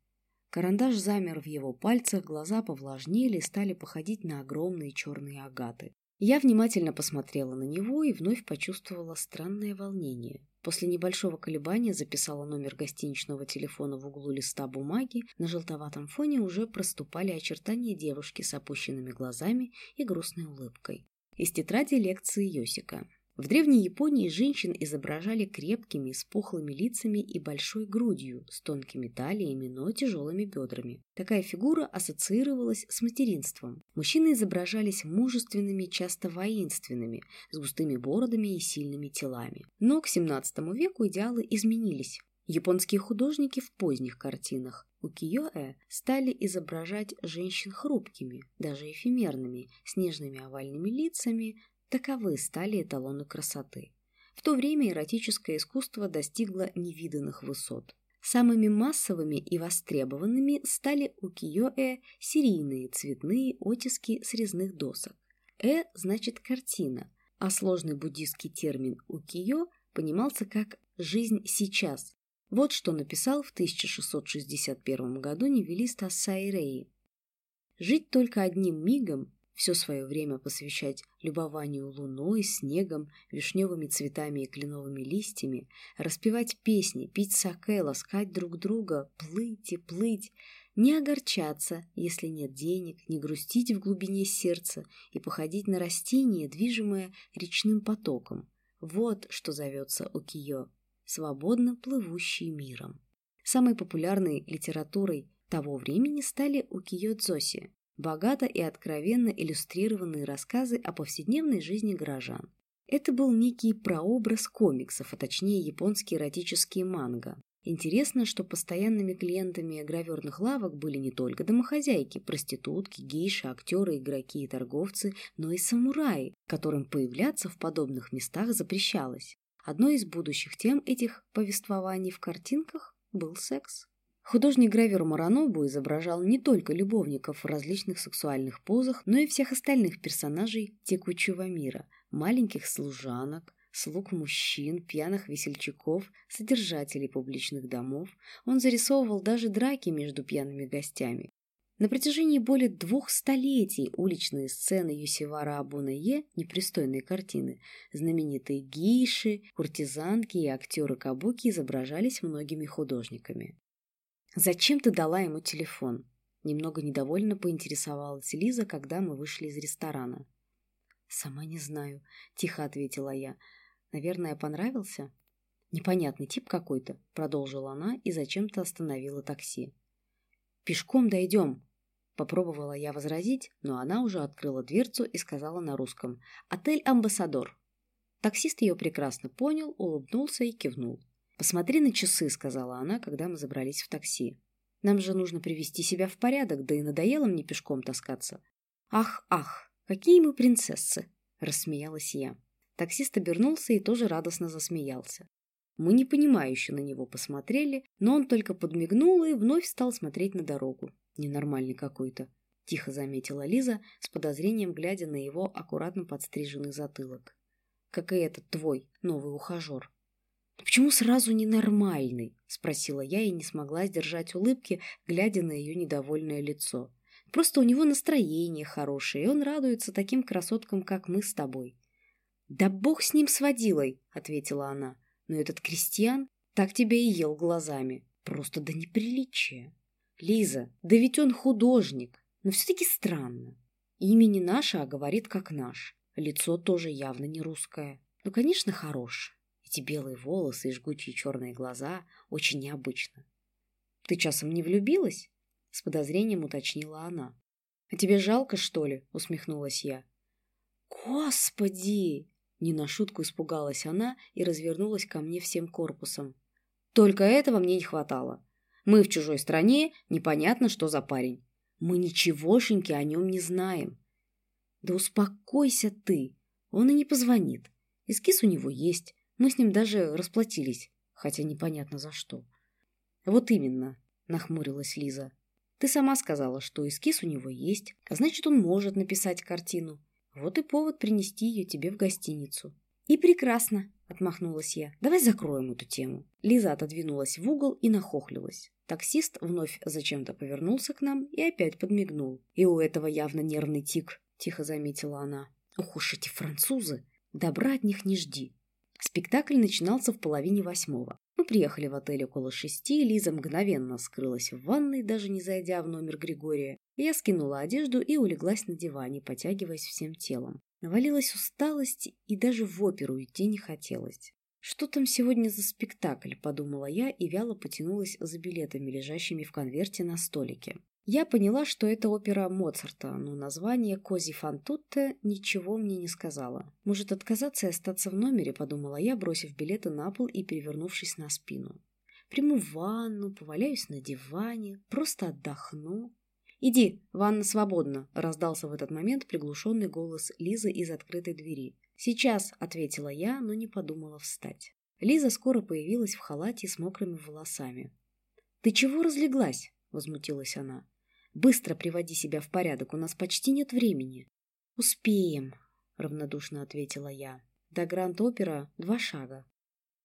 Карандаш замер в его пальцах, глаза повлажнели и стали походить на огромные черные агаты. Я внимательно посмотрела на него и вновь почувствовала странное волнение. После небольшого колебания записала номер гостиничного телефона в углу листа бумаги. На желтоватом фоне уже проступали очертания девушки с опущенными глазами и грустной улыбкой. Из тетради лекции Йосика. В Древней Японии женщин изображали крепкими, с пухлыми лицами и большой грудью, с тонкими талиями, но тяжелыми бедрами. Такая фигура ассоциировалась с материнством. Мужчины изображались мужественными, часто воинственными, с густыми бородами и сильными телами. Но к XVII веку идеалы изменились. Японские художники в поздних картинах укиё-э стали изображать женщин хрупкими, даже эфемерными, с нежными овальными лицами, Таковы стали эталоны красоты. В то время эротическое искусство достигло невиданных высот. Самыми массовыми и востребованными стали укиё-э серийные цветные оттиски с резных досок. «Э» значит «картина», а сложный буддийский термин «укиё» понимался как «жизнь сейчас». Вот что написал в 1661 году нивелист Ассайреи. «Жить только одним мигом все свое время посвящать любованию луной, снегом, вишневыми цветами и кленовыми листьями, распевать песни, пить саке, ласкать друг друга, плыть и плыть, не огорчаться, если нет денег, не грустить в глубине сердца и походить на растение, движимое речным потоком. Вот что зовется укиё – свободно плывущий миром. Самой популярной литературой того времени стали укиё-дзоси богато и откровенно иллюстрированные рассказы о повседневной жизни горожан. Это был некий прообраз комиксов, а точнее японские эротические манго. Интересно, что постоянными клиентами граверных лавок были не только домохозяйки, проститутки, гейши, актеры, игроки и торговцы, но и самураи, которым появляться в подобных местах запрещалось. Одной из будущих тем этих повествований в картинках был секс. Художник-гравер Маранобу изображал не только любовников в различных сексуальных позах, но и всех остальных персонажей текучего мира, маленьких служанок, слуг мужчин, пьяных весельчаков, содержателей публичных домов. Он зарисовывал даже драки между пьяными гостями. На протяжении более двух столетий уличные сцены Юсивара Абунае, непристойные картины, знаменитые гейши, куртизанки и актеры кабуки изображались многими художниками. «Зачем ты дала ему телефон?» Немного недовольно поинтересовалась Лиза, когда мы вышли из ресторана. «Сама не знаю», — тихо ответила я. «Наверное, понравился?» «Непонятный тип какой-то», — продолжила она и зачем-то остановила такси. «Пешком дойдем», — попробовала я возразить, но она уже открыла дверцу и сказала на русском «Отель Амбассадор». Таксист ее прекрасно понял, улыбнулся и кивнул. «Посмотри на часы», — сказала она, когда мы забрались в такси. «Нам же нужно привести себя в порядок, да и надоело мне пешком таскаться». «Ах, ах, какие мы принцессы!» — рассмеялась я. Таксист обернулся и тоже радостно засмеялся. Мы непонимающе на него посмотрели, но он только подмигнул и вновь стал смотреть на дорогу. Ненормальный какой-то, тихо заметила Лиза, с подозрением глядя на его аккуратно подстриженный затылок. Как и этот твой новый ухажер. «Почему сразу ненормальный?» — спросила я и не смогла сдержать улыбки, глядя на ее недовольное лицо. «Просто у него настроение хорошее, и он радуется таким красоткам, как мы с тобой». «Да бог с ним с водилой!» — ответила она. «Но этот крестьян так тебя и ел глазами. Просто до неприличия». «Лиза, да ведь он художник, но все-таки странно. Имя не наше, а говорит как наш. Лицо тоже явно не русское. Ну, конечно, хорош. Эти белые волосы и жгучие черные глаза очень необычно. Ты часом не влюбилась? С подозрением уточнила она. А тебе жалко, что ли? Усмехнулась я. Господи! Не на шутку испугалась она и развернулась ко мне всем корпусом. Только этого мне не хватало. Мы в чужой стране, непонятно, что за парень. Мы ничегошеньки о нем не знаем. Да успокойся ты, он и не позвонит. Эскиз у него есть, мы с ним даже расплатились, хотя непонятно за что. Вот именно, нахмурилась Лиза. Ты сама сказала, что эскиз у него есть, а значит, он может написать картину. Вот и повод принести ее тебе в гостиницу. И прекрасно, отмахнулась я. Давай закроем эту тему. Лиза отодвинулась в угол и нахохлилась. Таксист вновь зачем-то повернулся к нам и опять подмигнул. И у этого явно нервный тик, тихо заметила она. Ух уж эти французы! Добра от них не жди. Спектакль начинался в половине восьмого. Мы приехали в отель около шести, Лиза мгновенно скрылась в ванной, даже не зайдя в номер Григория. Я скинула одежду и улеглась на диване, потягиваясь всем телом. Навалилась усталость, и даже в оперу идти не хотелось. «Что там сегодня за спектакль?» – подумала я и вяло потянулась за билетами, лежащими в конверте на столике. Я поняла, что это опера Моцарта, но название «Кози фан тутте» ничего мне не сказала. «Может, отказаться и остаться в номере?» – подумала я, бросив билеты на пол и перевернувшись на спину. «Приму ванну, поваляюсь на диване, просто отдохну». «Иди, ванна свободна», – раздался в этот момент приглушенный голос Лизы из открытой двери. «Сейчас», — ответила я, но не подумала встать. Лиза скоро появилась в халате с мокрыми волосами. «Ты чего разлеглась?» — возмутилась она. «Быстро приводи себя в порядок, у нас почти нет времени». «Успеем», — равнодушно ответила я. «До Гранд-Опера два шага».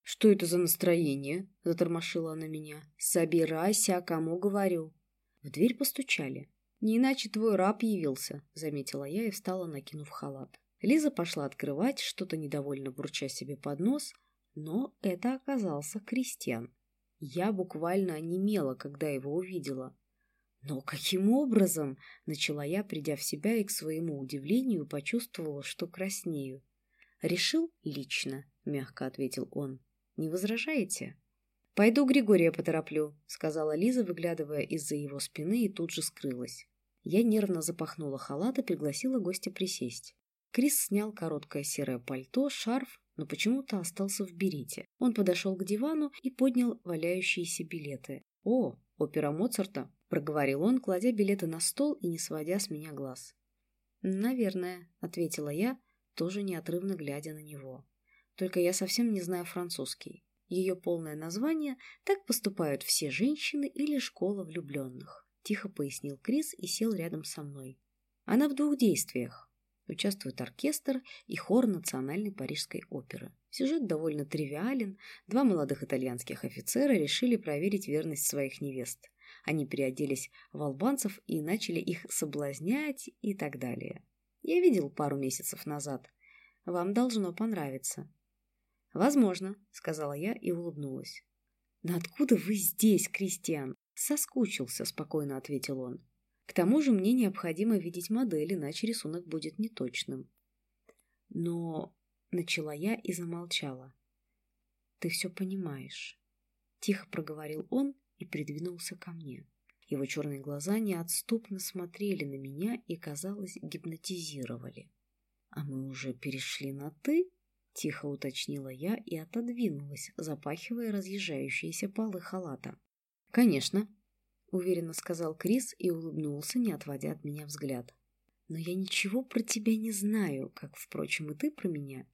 «Что это за настроение?» — затормошила она меня. «Собирайся, кому говорю». В дверь постучали. «Не иначе твой раб явился», — заметила я и встала, накинув халат. Лиза пошла открывать, что-то недовольно бурча себе под нос, но это оказался Кристиан. Я буквально онемела, когда его увидела. Но каким образом? Начала я, придя в себя и к своему удивлению почувствовала, что краснею. Решил лично, мягко ответил он. Не возражаете? Пойду Григория потороплю, сказала Лиза, выглядывая из-за его спины и тут же скрылась. Я нервно запахнула халат и пригласила гостя присесть. Крис снял короткое серое пальто, шарф, но почему-то остался в берете. Он подошел к дивану и поднял валяющиеся билеты. «О, опера Моцарта!» – проговорил он, кладя билеты на стол и не сводя с меня глаз. «Наверное», – ответила я, тоже неотрывно глядя на него. «Только я совсем не знаю французский. Ее полное название «Так поступают все женщины» или «Школа влюбленных», – тихо пояснил Крис и сел рядом со мной. Она в двух действиях. Участвует оркестр и хор Национальной парижской оперы. Сюжет довольно тривиален. Два молодых итальянских офицера решили проверить верность своих невест. Они переоделись в албанцев и начали их соблазнять и так далее. Я видел пару месяцев назад. Вам должно понравиться. «Возможно», — сказала я и улыбнулась. «Но откуда вы здесь, Кристиан?» «Соскучился», — спокойно ответил он. К тому же мне необходимо видеть модель, иначе рисунок будет неточным. Но начала я и замолчала. Ты все понимаешь. Тихо проговорил он и придвинулся ко мне. Его черные глаза неотступно смотрели на меня и, казалось, гипнотизировали. «А мы уже перешли на «ты»?» — тихо уточнила я и отодвинулась, запахивая разъезжающиеся полы халата. «Конечно», — уверенно сказал Крис и улыбнулся, не отводя от меня взгляд. «Но я ничего про тебя не знаю, как, впрочем, и ты про меня».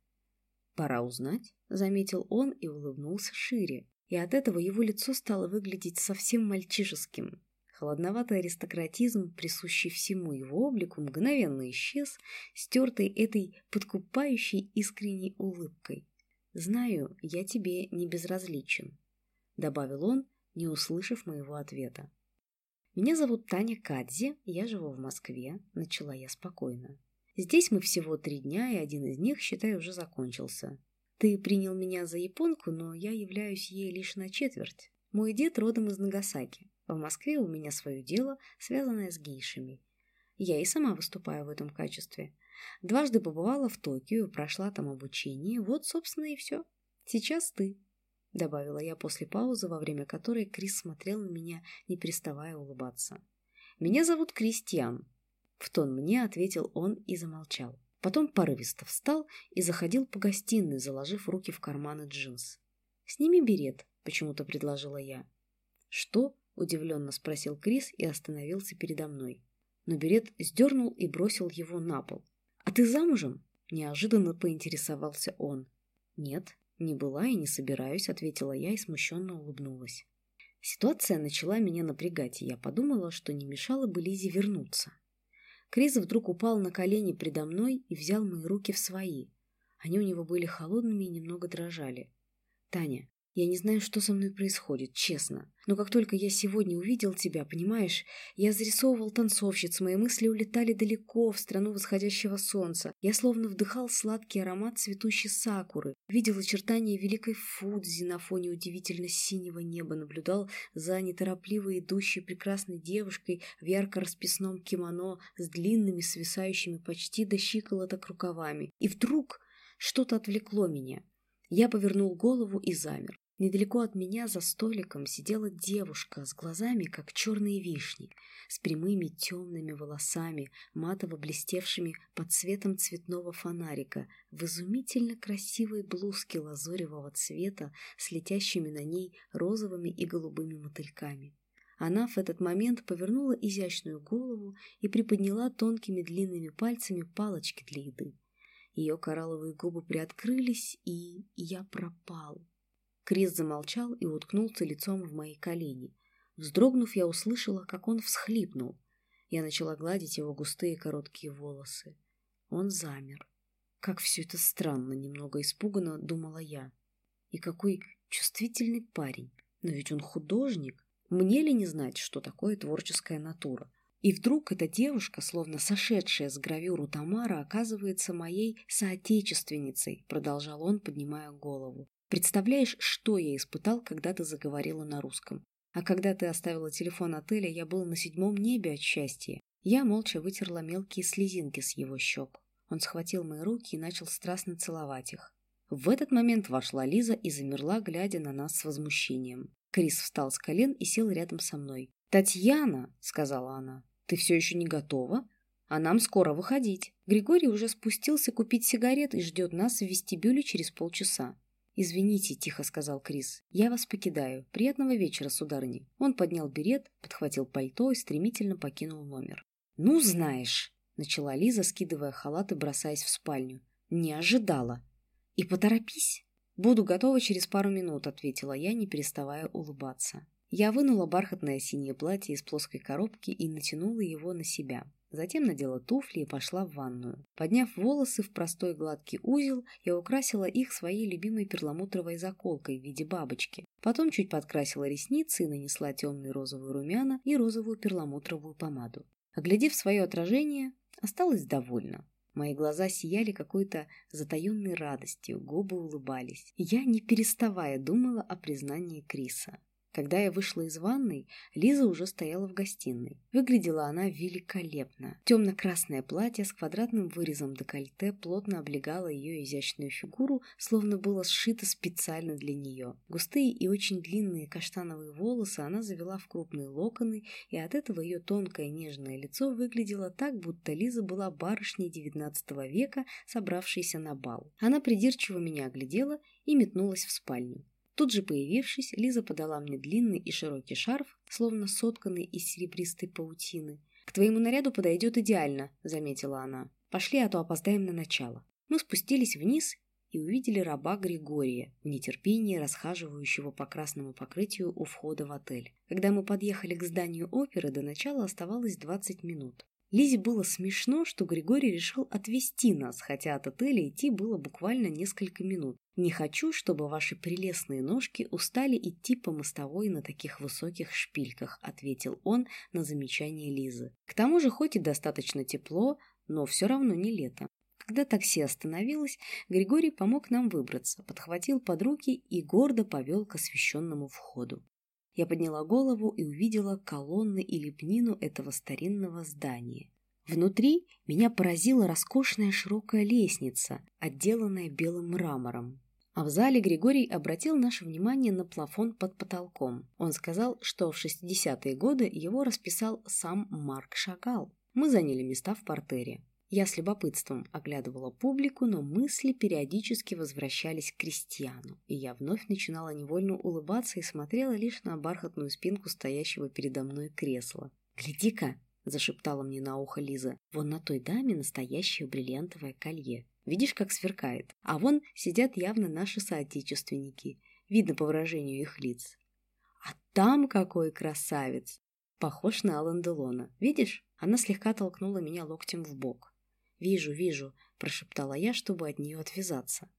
«Пора узнать», — заметил он и улыбнулся шире, и от этого его лицо стало выглядеть совсем мальчишеским. Холодноватый аристократизм, присущий всему его облику, мгновенно исчез, стертый этой подкупающей искренней улыбкой. «Знаю, я тебе не безразличен», — добавил он, не услышав моего ответа. «Меня зовут Таня Кадзи, я живу в Москве», — начала я спокойно. «Здесь мы всего три дня, и один из них, считай, уже закончился. Ты принял меня за японку, но я являюсь ей лишь на четверть. Мой дед родом из Нагасаки. В Москве у меня свое дело, связанное с гейшами. Я и сама выступаю в этом качестве. Дважды побывала в Токио, прошла там обучение. Вот, собственно, и все. Сейчас ты. Добавила я после паузы, во время которой Крис смотрел на меня, не переставая улыбаться. «Меня зовут Кристиан», — в тон мне ответил он и замолчал. Потом порывисто встал и заходил по гостиной, заложив руки в карманы джинс. «Сними берет», — почему-то предложила я. «Что?» Удивленно спросил Крис и остановился передо мной. Но берет сдернул и бросил его на пол. «А ты замужем?» Неожиданно поинтересовался он. «Нет, не была и не собираюсь», — ответила я и смущенно улыбнулась. Ситуация начала меня напрягать, и я подумала, что не мешало бы Лизе вернуться. Крис вдруг упал на колени предо мной и взял мои руки в свои. Они у него были холодными и немного дрожали. «Таня, я не знаю, что со мной происходит, честно. Но как только я сегодня увидел тебя, понимаешь, я зарисовывал танцовщиц, мои мысли улетали далеко, в страну восходящего солнца. Я словно вдыхал сладкий аромат цветущей сакуры, видел очертания великой Фудзи на фоне удивительно синего неба, наблюдал за неторопливо идущей прекрасной девушкой в ярко-расписном кимоно с длинными, свисающими почти до щиколоток рукавами. И вдруг что-то отвлекло меня. Я повернул голову и замер. Недалеко от меня за столиком сидела девушка с глазами, как черные вишни, с прямыми темными волосами, матово блестевшими под цветом цветного фонарика, в изумительно красивой блузке лазоревого цвета с летящими на ней розовыми и голубыми мотыльками. Она в этот момент повернула изящную голову и приподняла тонкими длинными пальцами палочки для еды. Ее коралловые губы приоткрылись, и я пропал. Крис замолчал и уткнулся лицом в мои колени. Вздрогнув, я услышала, как он всхлипнул. Я начала гладить его густые короткие волосы. Он замер. Как все это странно, немного испуганно думала я. И какой чувствительный парень. Но ведь он художник. Мне ли не знать, что такое творческая натура? И вдруг эта девушка, словно сошедшая с гравюру Тамара, оказывается моей соотечественницей, продолжал он, поднимая голову. Представляешь, что я испытал, когда ты заговорила на русском? А когда ты оставила телефон отеля, я был на седьмом небе от счастья. Я молча вытерла мелкие слезинки с его щек. Он схватил мои руки и начал страстно целовать их. В этот момент вошла Лиза и замерла, глядя на нас с возмущением. Крис встал с колен и сел рядом со мной. «Татьяна», — сказала она, — «ты все еще не готова? А нам скоро выходить. Григорий уже спустился купить сигарет и ждет нас в вестибюле через полчаса. «Извините», — тихо сказал Крис. «Я вас покидаю. Приятного вечера, сударыни». Он поднял берет, подхватил пальто и стремительно покинул номер. «Ну, знаешь», — начала Лиза, скидывая халат и бросаясь в спальню. «Не ожидала». «И поторопись». «Буду готова через пару минут», — ответила я, не переставая улыбаться. Я вынула бархатное синее платье из плоской коробки и натянула его на себя. Затем надела туфли и пошла в ванную. Подняв волосы в простой гладкий узел, я украсила их своей любимой перламутровой заколкой в виде бабочки. Потом чуть подкрасила ресницы и нанесла темный розовый румяна и розовую перламутровую помаду. Оглядев свое отражение, осталась довольна. Мои глаза сияли какой-то затаенной радостью, губы улыбались. Я, не переставая, думала о признании Криса. Когда я вышла из ванной, Лиза уже стояла в гостиной. Выглядела она великолепно. Темно-красное платье с квадратным вырезом декольте плотно облегало ее изящную фигуру, словно было сшито специально для нее. Густые и очень длинные каштановые волосы она завела в крупные локоны, и от этого ее тонкое нежное лицо выглядело так, будто Лиза была барышней XIX века, собравшейся на бал. Она придирчиво меня оглядела и метнулась в спальню. Тут же появившись, Лиза подала мне длинный и широкий шарф, словно сотканный из серебристой паутины. «К твоему наряду подойдет идеально», — заметила она. «Пошли, а то опоздаем на начало». Мы спустились вниз и увидели раба Григория, в нетерпении расхаживающего по красному покрытию у входа в отель. Когда мы подъехали к зданию оперы, до начала оставалось 20 минут. Лизе было смешно, что Григорий решил отвезти нас, хотя от отеля идти было буквально несколько минут. Не хочу, чтобы ваши прелестные ножки устали идти по мостовой на таких высоких шпильках, ответил он на замечание Лизы. К тому же, хоть и достаточно тепло, но все равно не лето. Когда такси остановилось, Григорий помог нам выбраться, подхватил под руки и гордо повел к освещенному входу. Я подняла голову и увидела колонны и лепнину этого старинного здания. Внутри меня поразила роскошная широкая лестница, отделанная белым мрамором. А в зале Григорий обратил наше внимание на плафон под потолком. Он сказал, что в 60-е годы его расписал сам Марк Шагал. Мы заняли места в портере. Я с любопытством оглядывала публику, но мысли периодически возвращались к крестьяну, и я вновь начинала невольно улыбаться и смотрела лишь на бархатную спинку стоящего передо мной кресла. «Гляди-ка!» – зашептала мне на ухо Лиза. «Вон на той даме настоящее бриллиантовое колье. Видишь, как сверкает? А вон сидят явно наши соотечественники. Видно по выражению их лиц. А там какой красавец! Похож на Алан Делона. Видишь?» Она слегка толкнула меня локтем в бок. «Вижу, вижу», – прошептала я, чтобы от нее отвязаться.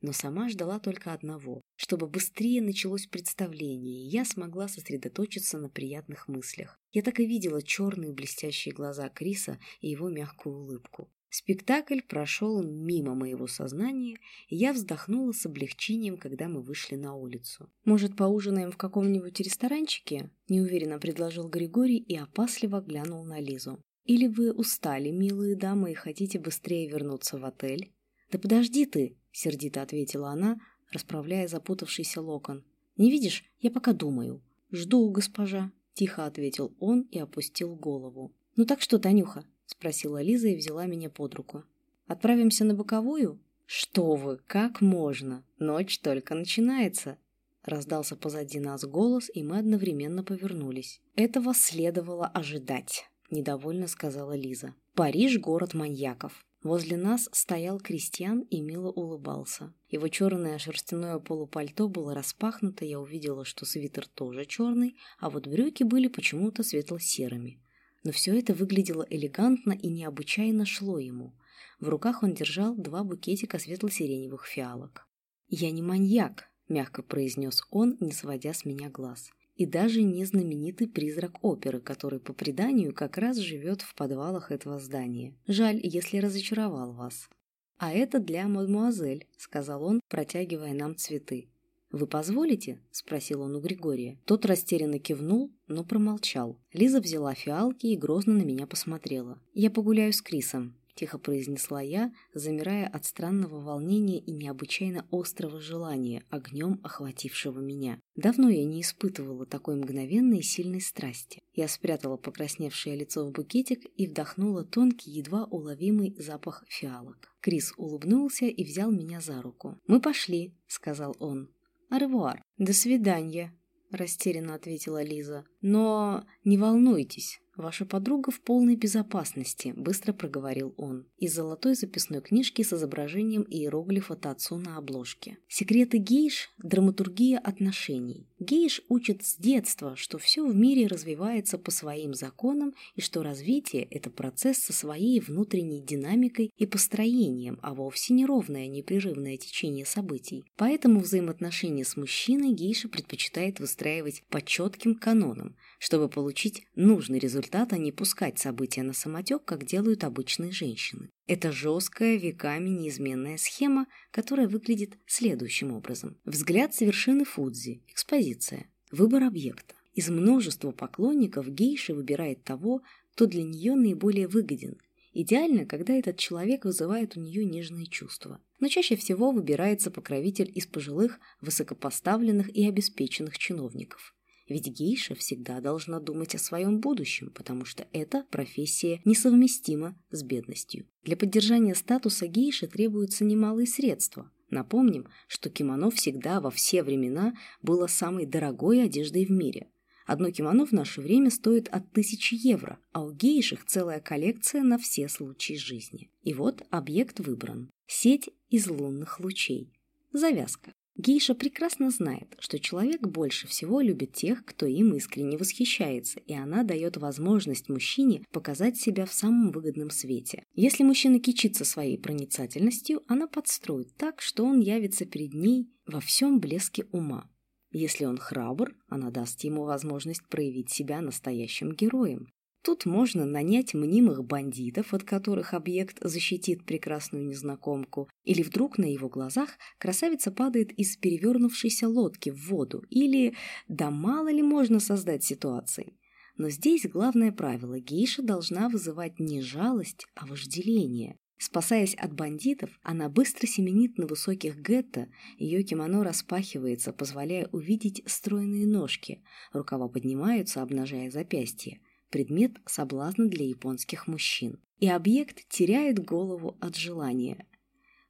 Но сама ждала только одного, чтобы быстрее началось представление, и я смогла сосредоточиться на приятных мыслях. Я так и видела черные блестящие глаза Криса и его мягкую улыбку. Спектакль прошел мимо моего сознания, и я вздохнула с облегчением, когда мы вышли на улицу. «Может, поужинаем в каком-нибудь ресторанчике?» – неуверенно предложил Григорий и опасливо глянул на Лизу. Или вы устали, милые дамы, и хотите быстрее вернуться в отель? Да подожди ты, сердито ответила она, расправляя запутавшийся локон. Не видишь, я пока думаю. Жду, госпожа, тихо ответил он и опустил голову. Ну так что, Танюха? спросила Лиза и взяла меня под руку. Отправимся на боковую? Что вы, как можно? Ночь только начинается. Раздался позади нас голос, и мы одновременно повернулись. Этого следовало ожидать. — недовольно сказала Лиза. «Париж — город маньяков». Возле нас стоял крестьян и мило улыбался. Его черное шерстяное полупальто было распахнуто, я увидела, что свитер тоже черный, а вот брюки были почему-то светло-серыми. Но все это выглядело элегантно и необычайно шло ему. В руках он держал два букетика светло-сиреневых фиалок. «Я не маньяк», — мягко произнес он, не сводя с меня глаз и даже не знаменитый призрак оперы, который по преданию как раз живет в подвалах этого здания. Жаль, если разочаровал вас. «А это для мадемуазель», — сказал он, протягивая нам цветы. «Вы позволите?» — спросил он у Григория. Тот растерянно кивнул, но промолчал. Лиза взяла фиалки и грозно на меня посмотрела. «Я погуляю с Крисом», тихо произнесла я, замирая от странного волнения и необычайно острого желания, огнем охватившего меня. Давно я не испытывала такой мгновенной и сильной страсти. Я спрятала покрасневшее лицо в букетик и вдохнула тонкий, едва уловимый запах фиалок. Крис улыбнулся и взял меня за руку. «Мы пошли», — сказал он. «Аревуар. До свидания», — растерянно ответила Лиза. «Но не волнуйтесь, «Ваша подруга в полной безопасности», – быстро проговорил он. Из золотой записной книжки с изображением иероглифа Тацу на обложке. Секреты гейш – драматургия отношений. Гейш учат с детства, что все в мире развивается по своим законам и что развитие – это процесс со своей внутренней динамикой и построением, а вовсе не ровное непрерывное течение событий. Поэтому взаимоотношения с мужчиной гейша предпочитает выстраивать по четким канонам, чтобы получить нужный результат результата не пускать события на самотек, как делают обычные женщины. Это жесткая, веками неизменная схема, которая выглядит следующим образом. Взгляд с вершины Фудзи, экспозиция. Выбор объекта. Из множества поклонников гейша выбирает того, кто для нее наиболее выгоден. Идеально, когда этот человек вызывает у нее нежные чувства. Но чаще всего выбирается покровитель из пожилых, высокопоставленных и обеспеченных чиновников. Ведь гейша всегда должна думать о своем будущем, потому что эта профессия несовместима с бедностью. Для поддержания статуса гейши требуются немалые средства. Напомним, что кимоно всегда во все времена было самой дорогой одеждой в мире. Одно кимоно в наше время стоит от тысячи евро, а у гейших целая коллекция на все случаи жизни. И вот объект выбран. Сеть из лунных лучей. Завязка. Гейша прекрасно знает, что человек больше всего любит тех, кто им искренне восхищается, и она дает возможность мужчине показать себя в самом выгодном свете. Если мужчина кичится своей проницательностью, она подстроит так, что он явится перед ней во всем блеске ума. Если он храбр, она даст ему возможность проявить себя настоящим героем. Тут можно нанять мнимых бандитов, от которых объект защитит прекрасную незнакомку, или вдруг на его глазах красавица падает из перевернувшейся лодки в воду, или да мало ли можно создать ситуаций. Но здесь главное правило – гейша должна вызывать не жалость, а вожделение. Спасаясь от бандитов, она быстро семенит на высоких гетто, ее кимоно распахивается, позволяя увидеть стройные ножки, рукава поднимаются, обнажая запястье предмет соблазна для японских мужчин, и объект теряет голову от желания.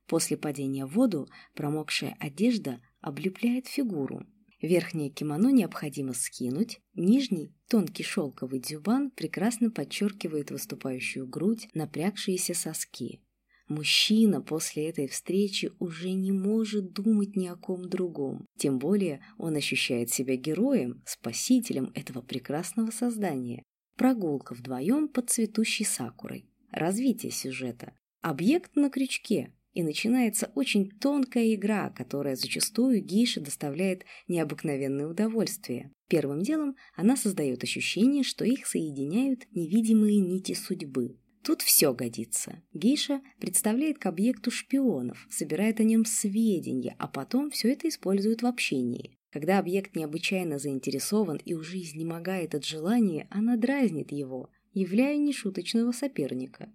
После падения в воду промокшая одежда облепляет фигуру. Верхнее кимоно необходимо скинуть, нижний, тонкий шелковый дюбан прекрасно подчеркивает выступающую грудь, напрягшиеся соски. Мужчина после этой встречи уже не может думать ни о ком другом. Тем более он ощущает себя героем, спасителем этого прекрасного создания. Прогулка вдвоем под цветущей сакурой. Развитие сюжета. Объект на крючке. И начинается очень тонкая игра, которая зачастую гейше доставляет необыкновенное удовольствие. Первым делом она создает ощущение, что их соединяют невидимые нити судьбы. Тут все годится. Гейша представляет к объекту шпионов, собирает о нем сведения, а потом все это использует в общении. Когда объект необычайно заинтересован и уже изнемогает от желания, она дразнит его, являя нешуточного соперника.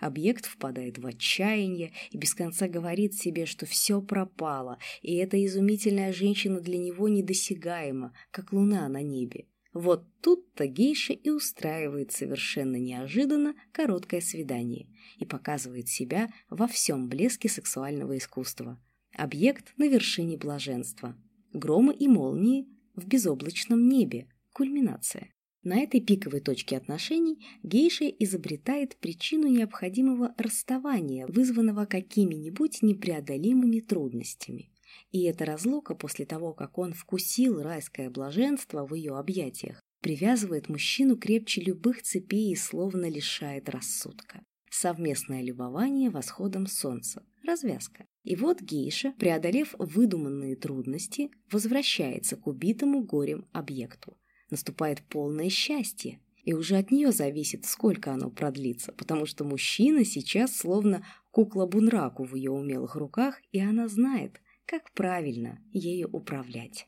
Объект впадает в отчаяние и без конца говорит себе, что все пропало, и эта изумительная женщина для него недосягаема, как луна на небе. Вот тут-то гейша и устраивает совершенно неожиданно короткое свидание и показывает себя во всем блеске сексуального искусства. Объект на вершине блаженства – Громы и молнии в безоблачном небе. Кульминация. На этой пиковой точке отношений гейша изобретает причину необходимого расставания, вызванного какими-нибудь непреодолимыми трудностями. И эта разлука после того, как он вкусил райское блаженство в ее объятиях, привязывает мужчину крепче любых цепей и словно лишает рассудка. Совместное любование восходом солнца. Развязка. И вот гейша, преодолев выдуманные трудности, возвращается к убитому горем объекту. Наступает полное счастье, и уже от нее зависит, сколько оно продлится, потому что мужчина сейчас словно кукла Бунраку в ее умелых руках, и она знает, как правильно ею управлять.